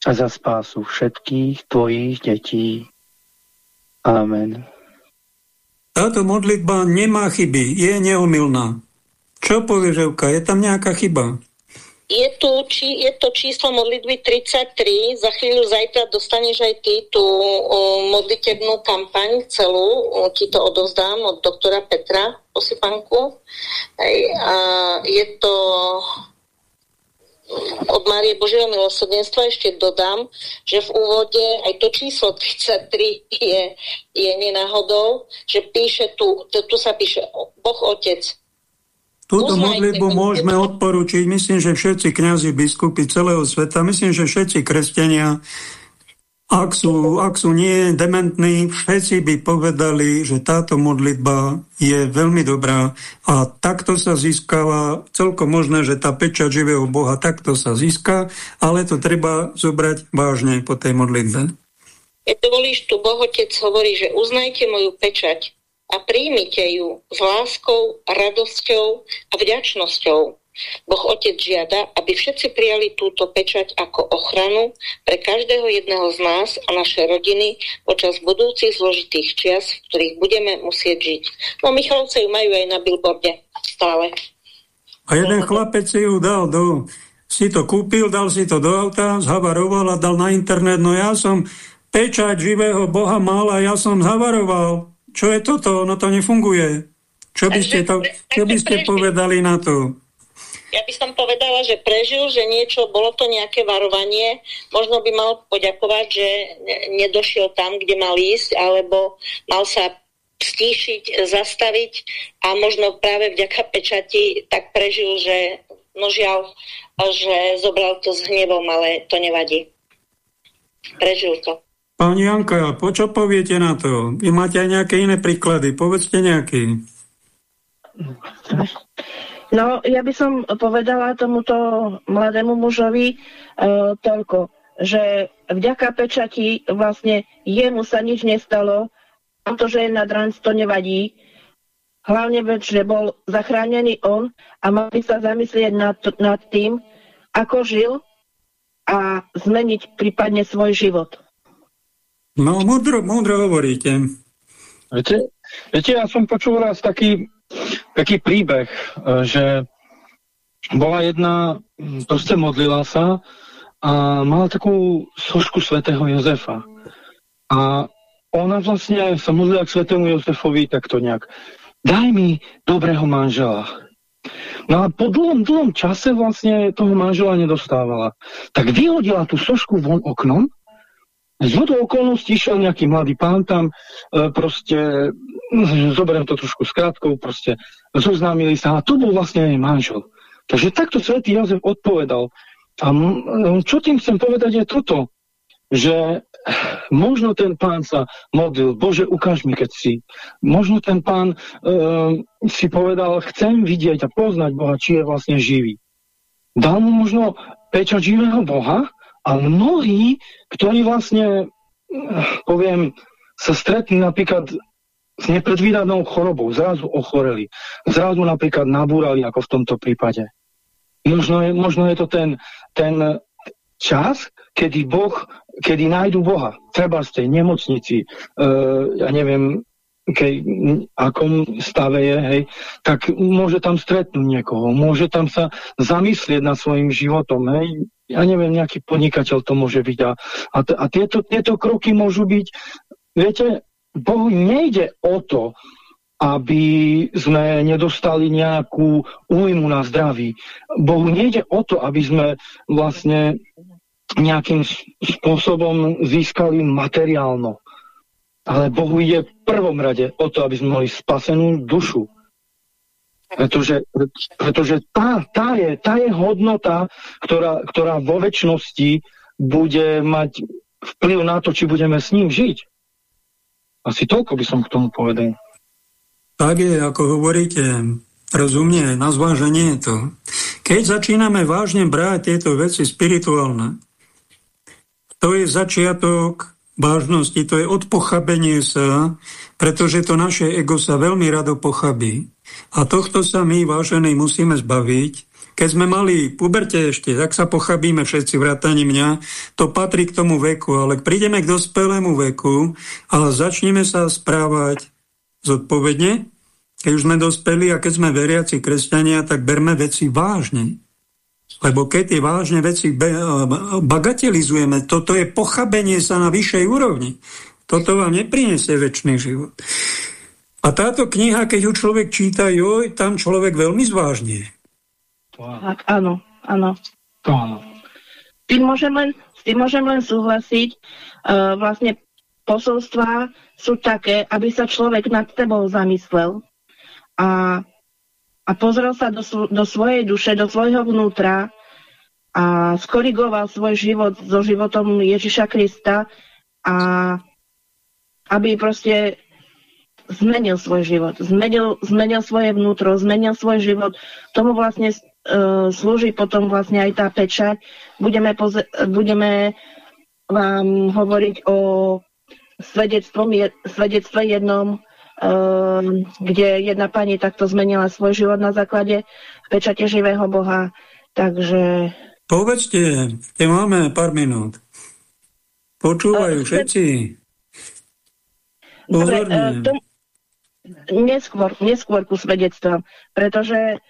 Speaker 7: a za spásu všetkých tvojich detí. Amen.
Speaker 1: Táto modlitba nemá chyby, je neomilná. Čo povieš, je tam nejaká chyba?
Speaker 5: Je, tu, či, je to číslo modlitby 33, za chvíľu zajtra dostaneš aj ty tú o, modlitebnú kampaň celú, o, ti to odozdám od doktora Petra Osipanku. Hej, a je to od Márie Božieho milosrdenstva. Ešte dodám, že v úvode aj to číslo 33 je, je nenáhodou, že píše tu, tu sa píše Boh Otec,
Speaker 1: Túto modlitbu môžeme odporučiť, myslím, že všetci kňazi, biskupy celého sveta, myslím, že všetci kresťania, ak sú, ak sú nie dementní, všetci by povedali, že táto modlitba je veľmi dobrá a takto sa získava, celkom možné, že tá pečať živého Boha takto sa získa, ale to treba zobrať vážne po tej modlitbe.
Speaker 5: Keď dovolíš, tu Boh Otec hovorí, že uznajte moju pečať a príjmite ju s láskou, radosťou a vďačnosťou. Boh Otec žiada, aby všetci prijali túto pečať ako ochranu pre každého jedného z nás a naše rodiny počas budúcich zložitých čias, v ktorých budeme musieť žiť. No Michalovce ju majú aj na billboarde stále.
Speaker 1: A jeden chlapec si ju dal do... Si to kúpil, dal si to do auta, zhavaroval a dal na internet. No ja som pečať živého Boha mal a ja som zhavaroval čo je toto? No to nefunguje. Čo by ste, to, čo by ste povedali na to?
Speaker 5: Ja by som povedala, že prežil, že niečo, bolo to nejaké varovanie, možno by mal poďakovať, že nedošiel tam, kde mal ísť, alebo mal sa stíšiť, zastaviť a možno práve vďaka pečati tak prežil, že no žiaľ, že zobral to s hnevom, ale to nevadí. Prežil to.
Speaker 1: Pani Janka, po čo poviete na to? Vy máte aj nejaké iné príklady, povedzte nejaký.
Speaker 6: No, ja by som povedala tomuto mladému mužovi uh, toľko, že vďaka pečati vlastne jemu sa nič nestalo, to, že je nad ranc, to nevadí. Hlavne, že bol zachránený on a mal by sa zamyslieť nad, nad tým, ako žil a zmeniť prípadne svoj život.
Speaker 1: No, múdro, múdro hovoríte.
Speaker 7: Viete, viete, ja som počul raz taký, taký príbeh, e, že bola jedna, proste modlila sa a mala takú sošku svätého Jozefa. A ona vlastne sa modlila k svätému Jozefovi takto nejak. Daj mi dobrého manžela. No a po dlhom, dlhom čase vlastne toho manžela nedostávala. Tak vyhodila tú sošku von oknom z vodou okolností išiel nejaký mladý pán tam, e, proste, zoberiem to trošku skrátkou, proste zoznámili sa a to bol vlastne aj manžel. Takže takto svätý Jozef odpovedal. A čo tým chcem povedať je toto, že možno ten pán sa modlil, Bože, ukáž mi, keď si. Možno ten pán e, si povedal, chcem vidieť a poznať Boha, či je vlastne živý. Dal mu možno pečať živého Boha, a mnohí, ktorí vlastne, poviem, sa stretli napríklad s nepredvídanou chorobou, zrazu ochoreli, zrazu napríklad nabúrali, ako v tomto prípade. Možno je, možno je to ten, ten čas, kedy Boh, kedy nájdu Boha, treba z tej nemocnici, uh, ja neviem, keď, akom stave je, hej, tak môže tam stretnúť niekoho, môže tam sa zamyslieť nad svojim životom, hej, ja neviem, nejaký podnikateľ to môže byť. A, a, a tieto, tieto kroky môžu byť, viete, Bohu nejde o to, aby sme nedostali nejakú újmu na zdraví. Bohu nejde o to, aby sme vlastne nejakým spôsobom získali materiálno. Ale Bohu ide v prvom rade o to, aby sme mali spasenú dušu. Pretože, pretože tá, tá, je, tá je hodnota, ktorá, ktorá vo väčšnosti bude mať vplyv na to, či budeme s ním žiť. Asi toľko by som k tomu povedal.
Speaker 1: Tak je, ako hovoríte, rozumne, na zváženie je to. Keď začíname vážne brať tieto veci spirituálne, to je začiatok vážnosti, to je odpochabenie sa, pretože to naše ego sa veľmi rado pochabí. A tohto sa my, vážení, musíme zbaviť. Keď sme mali puberte ešte, tak sa pochabíme všetci, vrátani mňa. To patrí k tomu veku, ale prídeme k dospelému veku a začneme sa správať zodpovedne, keď už sme dospeli a keď sme veriaci kresťania, tak berme veci vážne. Lebo keď tie vážne veci bagatelizujeme, toto je pochabenie sa na vyššej úrovni. Toto vám nepriniesie väčší život. A táto kniha, keď ju človek číta, joj, tam človek veľmi zvážne.
Speaker 6: Tak, áno, áno.
Speaker 7: To áno.
Speaker 6: Tým môžem len, tým môžem len súhlasiť. Uh, vlastne posolstvá sú také, aby sa človek nad tebou zamyslel a a pozrel sa do, do svojej duše, do svojho vnútra a skorigoval svoj život so životom Ježiša Krista a aby proste zmenil svoj život, zmenil, zmenil svoje vnútro, zmenil svoj život. Tomu vlastne uh, slúži potom vlastne aj tá pečať. Budeme, budeme vám hovoriť o svedectve jednom kde jedna pani takto zmenila svoj život na základe pečate živého Boha. Takže...
Speaker 1: Povedzte, kde máme pár minút. Počúvajú ehm, všetci.
Speaker 6: Dobre, ehm, to, neskôr, neskôr ku svedectvom, pretože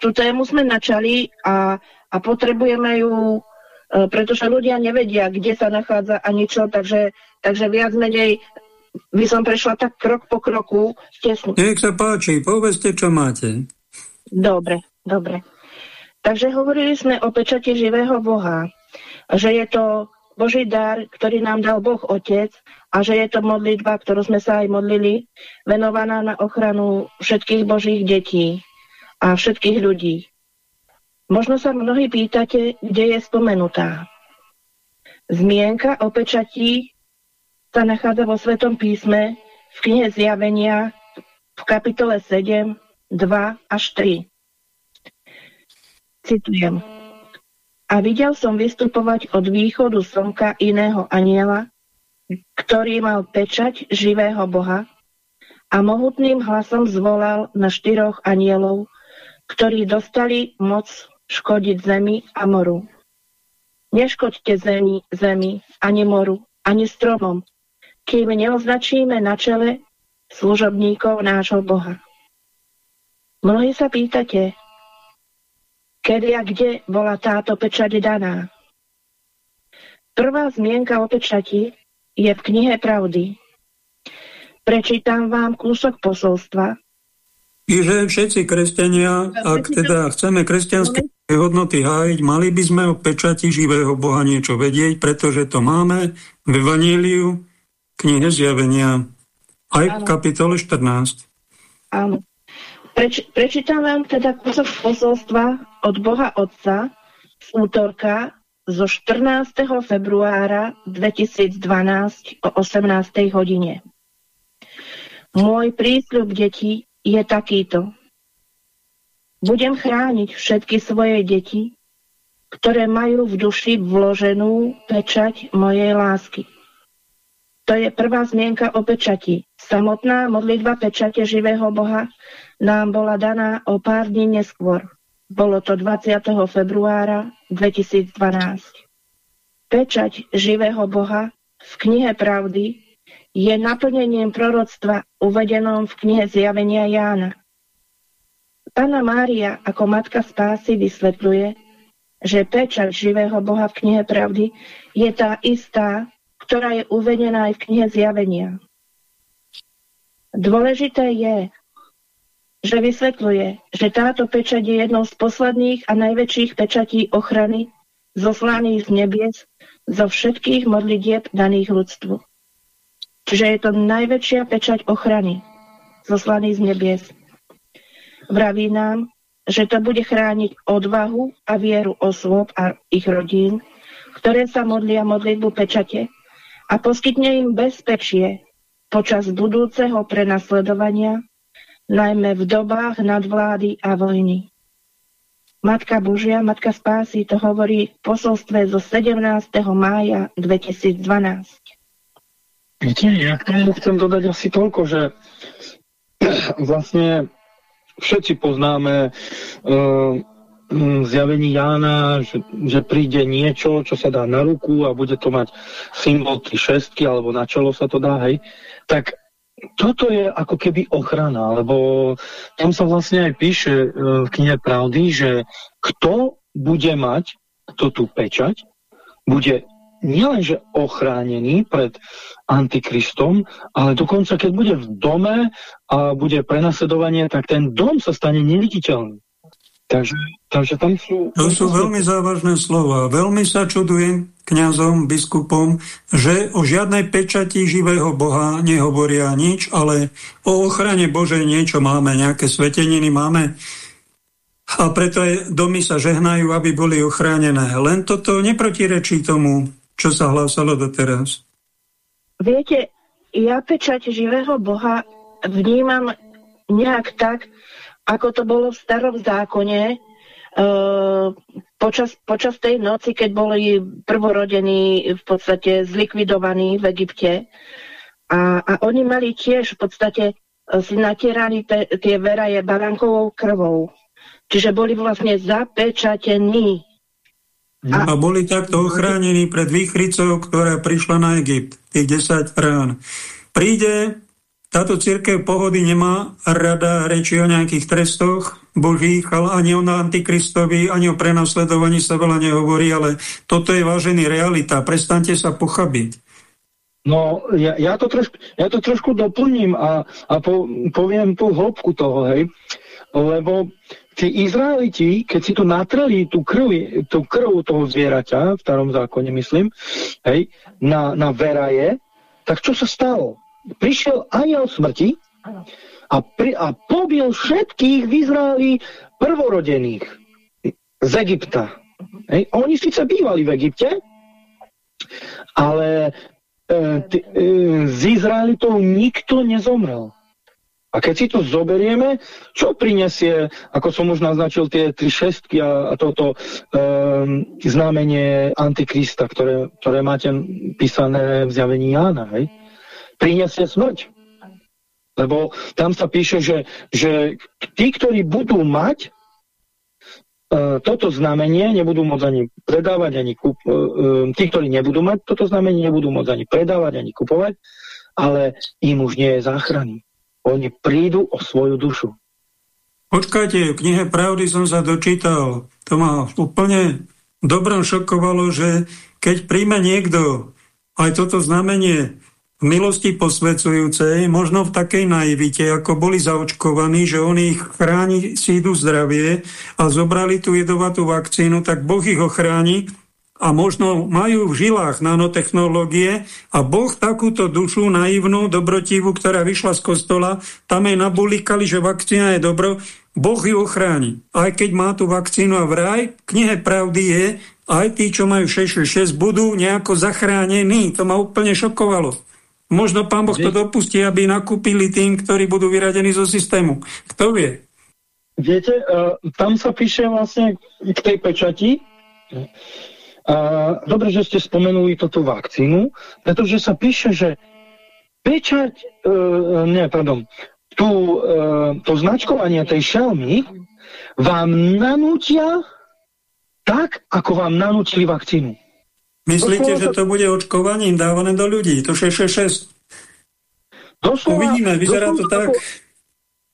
Speaker 6: tú tému sme načali a, a potrebujeme ju, pretože ľudia nevedia, kde sa nachádza a ničo, takže, takže viac menej by som prešla tak krok po kroku. Tesne.
Speaker 1: Nech sa páči, povedzte, čo máte.
Speaker 6: Dobre, dobre. Takže hovorili sme o pečate živého Boha, že je to Boží dar, ktorý nám dal Boh Otec a že je to modlitba, ktorú sme sa aj modlili, venovaná na ochranu všetkých Božích detí a všetkých ľudí. Možno sa mnohí pýtate, kde je spomenutá. Zmienka o pečatí sa nachádza vo Svetom písme v knihe Zjavenia v kapitole 7, 2 až 3. Citujem. A videl som vystupovať od východu slnka iného aniela, ktorý mal pečať živého Boha a mohutným hlasom zvolal na štyroch anielov, ktorí dostali moc škodiť zemi a moru. Neškoďte zemi, zemi, ani moru, ani stromom, kým neoznačíme na čele služobníkov nášho Boha. Mnohí sa pýtate, kedy a kde bola táto pečať daná. Prvá zmienka o pečati je v knihe Pravdy. Prečítam vám kúsok posolstva.
Speaker 1: Čiže všetci kresťania, ak teda chceme kresťanské hodnoty hájiť, mali by sme o pečati živého Boha niečo vedieť, pretože to máme v Evaníliu knihe Zjavenia aj v kapitole 14.
Speaker 6: Áno. Preč, prečítam vám teda kúsok posolstva od Boha Otca z útorka zo 14. februára 2012 o 18. hodine. Môj prísľub detí je takýto. Budem chrániť všetky svoje deti, ktoré majú v duši vloženú pečať mojej lásky. To je prvá zmienka o pečati. Samotná modlitba pečate živého Boha nám bola daná o pár dní neskôr. Bolo to 20. februára 2012. Pečať živého Boha v knihe Pravdy je naplnením proroctva uvedenom v knihe Zjavenia Jána. Pána Mária ako Matka Spásy vysvetľuje, že pečať živého Boha v knihe Pravdy je tá istá, ktorá je uvedená aj v knihe Zjavenia. Dôležité je, že vysvetľuje, že táto pečať je jednou z posledných a najväčších pečatí ochrany zoslaných z nebies zo všetkých modlitieb daných ľudstvu. Čiže je to najväčšia pečať ochrany zoslaných z nebies. Vraví nám, že to bude chrániť odvahu a vieru osôb a ich rodín, ktoré sa modlia modlitbu pečate a poskytne im bezpečie počas budúceho prenasledovania, najmä v dobách nadvlády a vojny. Matka Božia, Matka Spásy to hovorí v posolstve zo 17. mája 2012.
Speaker 7: Viete, ja k tomu chcem dodať asi toľko, že vlastne všetci poznáme uh, zjavení Jána, že, že príde niečo, čo sa dá na ruku a bude to mať symbol tri šestky, alebo na čelo sa to dá, hej, tak toto je ako keby ochrana, lebo tam sa vlastne aj píše e, v knihe Pravdy, že kto bude mať kto tú pečať, bude nielenže ochránený pred antikristom, ale dokonca keď bude v dome a bude prenasledovanie, tak ten dom sa stane neviditeľný. Takže, takže tam sú...
Speaker 1: To sú veľmi závažné slova. Veľmi sa čudujem kňazom, biskupom, že o žiadnej pečati živého Boha nehovoria nič, ale o ochrane Božej niečo máme, nejaké sveteniny máme. A preto aj domy sa žehnajú, aby boli ochránené. Len toto neprotirečí tomu, čo sa hlásalo doteraz.
Speaker 6: Viete, ja pečať živého Boha vnímam nejak tak, ako to bolo v starom zákone, Uh, počas, počas tej noci, keď boli prvorodení v podstate zlikvidovaní v Egypte a, a oni mali tiež v podstate uh, si natierali te, tie veraje barankovou krvou. Čiže boli vlastne zapečatení.
Speaker 1: A, a boli takto ochránení pred výchricou, ktorá prišla na Egypt, tých 10 rán. Príde táto církev pohody nemá rada reči o nejakých trestoch božích, ale ani o antikristovi, ani o prenasledovaní sa veľa nehovorí, ale toto je vážený realita. Prestante sa pochabiť.
Speaker 7: No, ja, ja, to, trošku, ja to trošku doplním a, a po, poviem tú hĺbku toho, hej. lebo tí Izraeliti, keď si to natreli, tú krv, tú krv toho zvieraťa, v starom zákone myslím, hej, na, na veraje, tak čo sa stalo? Prišiel aniel smrti a, pri, a pobil všetkých v Izraeli prvorodených z Egypta. Hej. Oni síce bývali v Egypte, ale e, t, e, z Izraelitov nikto nezomrel. A keď si to zoberieme, čo prinesie, ako som už naznačil, tie tri šestky a, a toto e, znamenie Antikrista, ktoré, ktoré máte písané v zjavení Jána, hej? Prinesie smrť. Lebo tam sa píše, že, že tí, ktorí budú mať E, toto znamenie nebudú môcť ani predávať, ani kup... E, e, tí, ktorí nebudú mať toto znamenie, nebudú môcť ani predávať, ani kupovať, ale im už nie je záchrany. Oni prídu o svoju dušu.
Speaker 1: Počkajte, v knihe Pravdy som sa dočítal, to ma úplne dobrom šokovalo, že keď príjme niekto aj toto znamenie milosti posvedzujúcej, možno v takej naivite, ako boli zaočkovaní, že oni ich chráni sídu zdravie a zobrali tú jedovatú vakcínu, tak Boh ich ochráni a možno majú v žilách nanotechnológie a Boh takúto dušu naivnú, dobrotivú, ktorá vyšla z kostola, tam jej nabulikali, že vakcína je dobro, Boh ju ochráni. Aj keď má tú vakcínu a vraj, knihe pravdy je, aj tí, čo majú 666, budú nejako zachránení. To ma úplne šokovalo. Možno pán Boh to dopustí, aby nakúpili tým, ktorí budú vyradení zo systému. Kto vie?
Speaker 7: Viete, uh, tam sa píše vlastne k tej pečati. Uh, dobre, že ste spomenuli toto vakcínu, pretože sa píše, že pečať, uh, nie, pardon, tú, uh, to značkovanie tej šelmy vám nanútia tak, ako vám nanútili vakcínu.
Speaker 1: Myslíte, že to bude očkovaním dávané do ľudí? To 666? Doslova, Uvidíme, vyzerá to tak.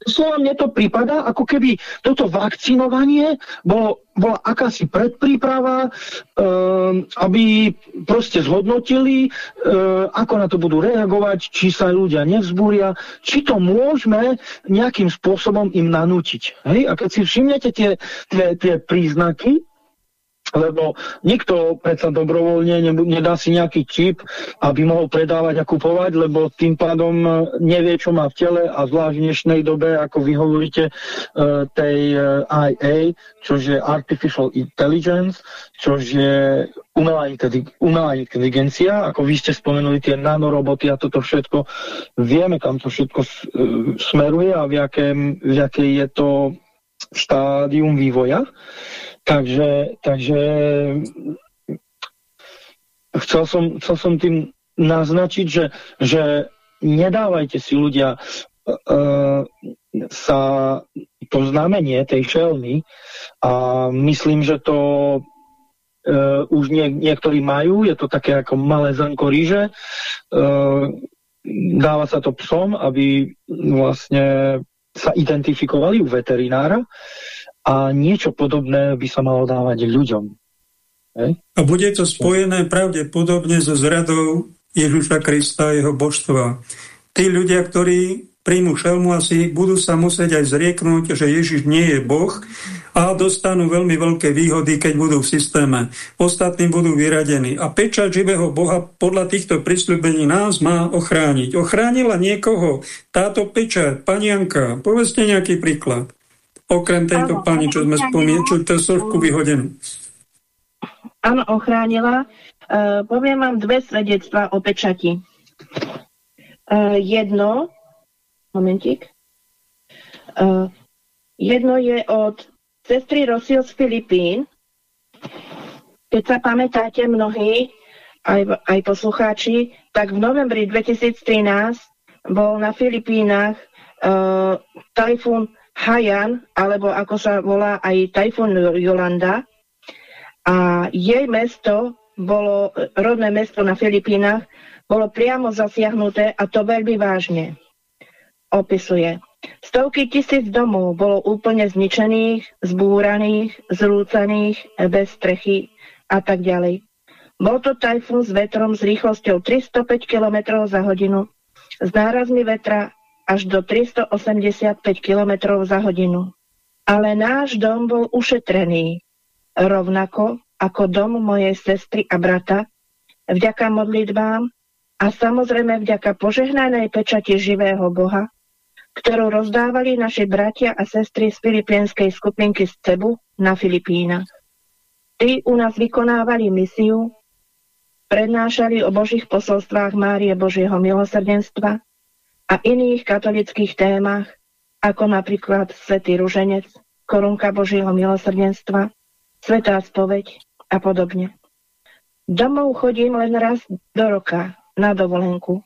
Speaker 7: Doslova mne to prípada, ako keby toto vakcinovanie bolo, bola akási predpríprava, um, aby proste zhodnotili, um, ako na to budú reagovať, či sa ľudia nevzbúria, či to môžeme nejakým spôsobom im nanútiť. Hej? A keď si všimnete tie, tie, tie príznaky, lebo nikto predsa dobrovoľne nedá si nejaký čip, aby mohol predávať a kupovať, lebo tým pádom e, nevie, čo má v tele a zvlášť v dnešnej dobe, ako vy hovoríte, e, tej e, IA, čo je Artificial Intelligence, čo je umelá, umelá inteligencia, ako vy ste spomenuli tie nanoroboty a toto všetko, vieme, kam to všetko smeruje a v jakém, v jakej je to štádium vývoja. Takže, takže chcel som, chcel som tým naznačiť, že, že nedávajte si ľudia uh, sa to znamenie tej šelmy. A myslím, že to uh, už nie, niektorí majú, je to také ako malé zrnko ríže, uh, dáva sa to psom, aby vlastne sa identifikovali u veterinára a niečo podobné by sa malo dávať ľuďom. Hej?
Speaker 1: A bude to spojené pravdepodobne so zradou Ježuša Krista a jeho božstva. Tí ľudia, ktorí príjmu šelmu, asi budú sa musieť aj zrieknúť, že Ježiš nie je Boh a dostanú veľmi veľké výhody, keď budú v systéme. Ostatní budú vyradení. A pečať živého Boha podľa týchto prisľúbení nás má ochrániť. Ochránila niekoho táto pečať, panianka, povedzte nejaký príklad. Okrem tejto pani, čo sme spomínali, čo to sošku vyhodenú.
Speaker 6: Áno, ochránila. Uh, poviem vám dve svedectvá o pečati. Uh, jedno, momentík, uh, jedno je od sestry Rosil z Filipín. Keď sa pamätáte mnohí, aj, aj poslucháči, tak v novembri 2013 bol na Filipínach uh, tajfún Haiyan, alebo ako sa volá aj Tajfun Yolanda. A jej mesto bolo, rodné mesto na Filipínach, bolo priamo zasiahnuté a to veľmi vážne. Opisuje. Stovky tisíc domov bolo úplne zničených, zbúraných, zrúcaných, bez strechy a tak ďalej. Bol to tajfún s vetrom s rýchlosťou 305 km za hodinu, s nárazmi vetra až do 385 km za hodinu. Ale náš dom bol ušetrený, rovnako ako dom mojej sestry a brata, vďaka modlitbám a samozrejme vďaka požehnanej pečati živého Boha, ktorú rozdávali naši bratia a sestry z filipienskej skupinky z Cebu na Filipínach. Tí u nás vykonávali misiu, prednášali o Božích posolstvách Márie Božieho milosrdenstva a iných katolických témach, ako napríklad Svetý ruženec, korunka Božieho milosrdenstva, Svetá spoveď a podobne. Domov chodím len raz do roka na dovolenku.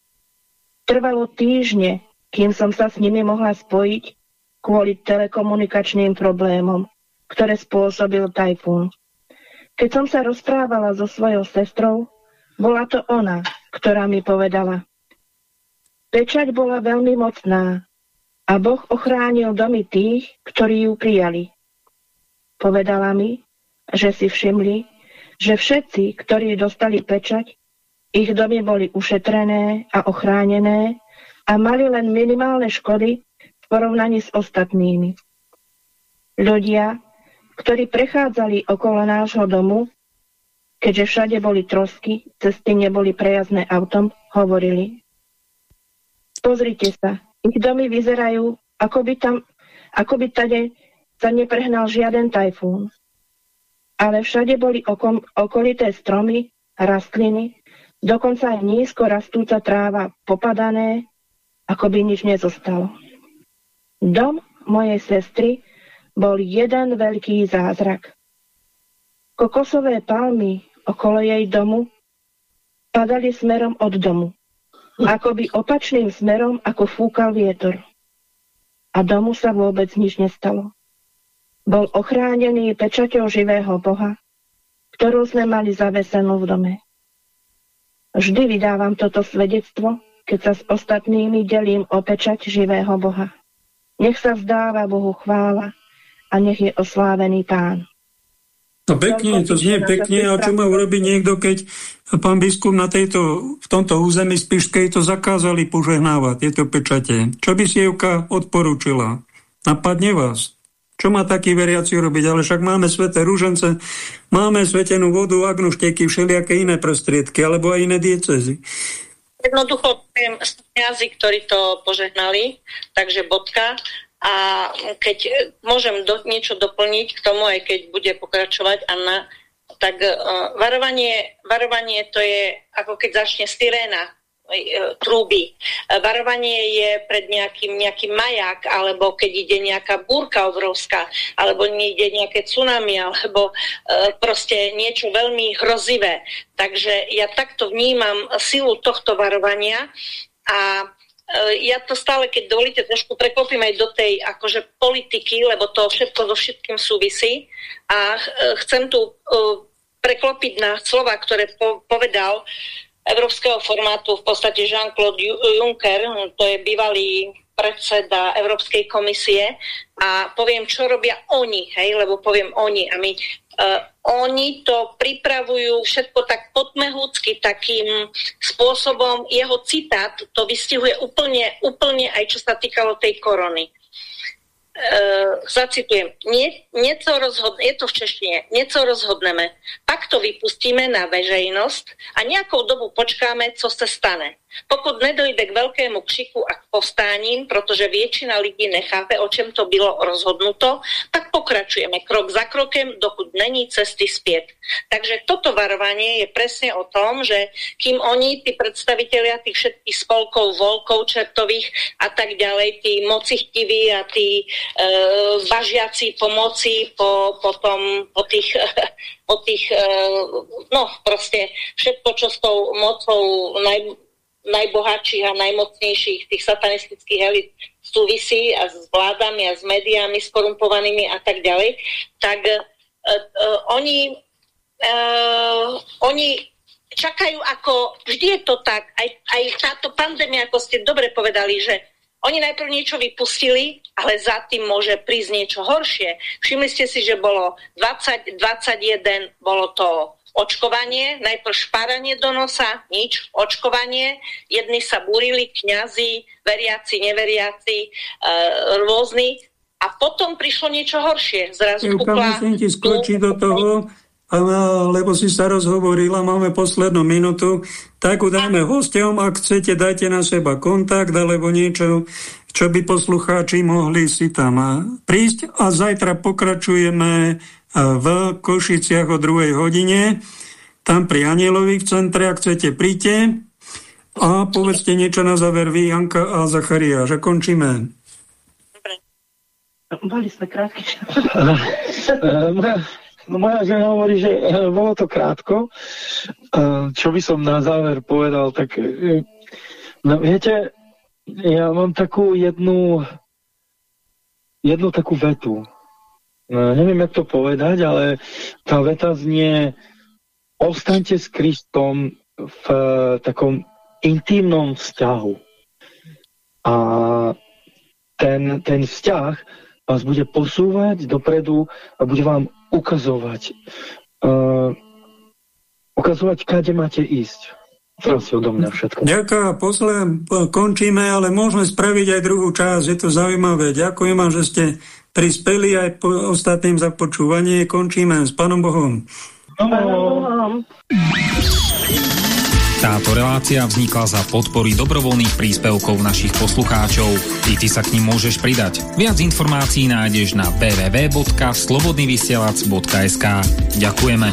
Speaker 6: Trvalo týždne, kým som sa s nimi mohla spojiť kvôli telekomunikačným problémom, ktoré spôsobil tajfún. Keď som sa rozprávala so svojou sestrou, bola to ona, ktorá mi povedala. Pečať bola veľmi mocná a Boh ochránil domy tých, ktorí ju prijali. Povedala mi, že si všimli, že všetci, ktorí dostali pečať, ich domy boli ušetrené a ochránené a mali len minimálne škody v porovnaní s ostatnými. Ľudia, ktorí prechádzali okolo nášho domu, keďže všade boli trosky, cesty neboli prejazdné autom, hovorili. Pozrite sa, ich domy vyzerajú, ako by tam, ako by tade sa neprehnal žiaden tajfún ale všade boli okom, okolité stromy, rastliny, dokonca aj nízko rastúca tráva popadané, ako by nič nezostalo. Dom mojej sestry bol jeden veľký zázrak. Kokosové palmy okolo jej domu padali smerom od domu, akoby opačným smerom, ako fúkal vietor. A domu sa vôbec nič nestalo bol ochránený pečaťou živého Boha, ktorú sme mali zavesenú v dome. Vždy vydávam toto svedectvo, keď sa s ostatnými delím o pečať živého Boha. Nech sa vzdáva Bohu chvála a nech je oslávený Pán.
Speaker 1: No pekne, to znie pekne. A čo má urobiť niekto, keď pán biskup na tejto, v tomto území Spišskej to zakázali požehnávať, tieto pečate? Čo by si Jevka odporúčila? Napadne vás? Čo má taký veriaci robiť? Ale však máme sveté rúžence, máme svetenú vodu, agnušteky, všelijaké iné prostriedky, alebo aj iné diecezy.
Speaker 5: Jednoducho viem jazyk, ktorí to požehnali, takže bodka. A keď môžem do, niečo doplniť k tomu, aj keď bude pokračovať Anna, tak uh, varovanie, varovanie to je ako keď začne styréna E, trúby. E, varovanie je pred nejakým, nejaký maják, alebo keď ide nejaká búrka obrovská, alebo ide nejaké tsunami, alebo e, proste niečo veľmi hrozivé. Takže ja takto vnímam silu tohto varovania a ja to stále, keď dovolíte, trošku preklopím aj do tej akože politiky, lebo to všetko so všetkým súvisí. A chcem tu preklopiť na slova, ktoré povedal európskeho formátu v podstate Jean-Claude Juncker, to je bývalý predseda Európskej komisie a poviem, čo robia oni, hej, lebo poviem oni a my uh, oni to pripravujú všetko tak potmehúcky takým spôsobom. Jeho citát to vystihuje úplne, úplne aj čo sa týkalo tej korony. Uh, zacitujem, nie, nieco rozhod, je to v češtine, nieco rozhodneme, pak to vypustíme na veřejnosť a nejakou dobu počkáme, co se stane. Pokud nedojde k veľkému kšiku a k povstáním, protože většina lidí nechápe, o čem to bylo rozhodnuto, tak pokračujeme krok za krokem, dokud není cesty zpět. Takže toto varovanie je presne o tom, že kým oni, tí predstavitelia tých všetkých spolkov, volkov čertových a tak ďalej, tí mocichtiví a tí e, važiaci pomoci po, po, tom, po tých, po tých e, no proste všetko, čo s tou mocou naj, najbohatších a najmocnejších tých satanistických elit súvisí a s vládami a s médiami skorumpovanými a tak ďalej, tak uh, uh, oni, uh, oni čakajú ako, vždy je to tak, aj, aj táto pandémia, ako ste dobre povedali, že oni najprv niečo vypustili, ale za tým môže prísť niečo horšie. Všimli ste si, že bolo 20, 21, bolo to očkovanie, najprv šparanie do nosa, nič, očkovanie, jedni sa burili, kňazi, veriaci, neveriaci, e, rôzni, a potom prišlo niečo horšie. Zrazu
Speaker 1: Evka, musím ti skočiť do toho, lebo si sa rozhovorila, máme poslednú minútu, tak udáme hostom, ak chcete, dajte na seba kontakt alebo niečo, čo by poslucháči mohli si tam prísť. A zajtra pokračujeme v Košiciach o druhej hodine, tam pri Anielovi v centre, ak chcete, príďte a povedzte niečo na záver vy, Janka a Zachariáš, a končíme.
Speaker 6: Boli sme krátky
Speaker 7: moja, no moja žena hovorí, že eh, bolo to krátko. Čo by som na záver povedal, tak no, viete, ja mám takú jednu jednu takú vetu. No, neviem, jak to povedať, ale tá veta znie ostaňte s Kristom v takom intimnom vzťahu. A ten, ten vzťah vás bude posúvať dopredu a bude vám ukazovať, uh, ukazovať, kade máte ísť. Prosím odo mňa všetko.
Speaker 1: Ďakujem, poslem, končíme, ale môžeme spraviť aj druhú časť, je to zaujímavé. Ďakujem vám, že ste prispeli aj po ostatným za počúvanie. Končíme s Pánom
Speaker 6: Bohom.
Speaker 8: Táto relácia vznikla za podpory dobrovoľných príspevkov našich poslucháčov. I ty sa k ním môžeš pridať. Viac informácií nájdeš na www.slobodnyvysielac.sk Ďakujeme.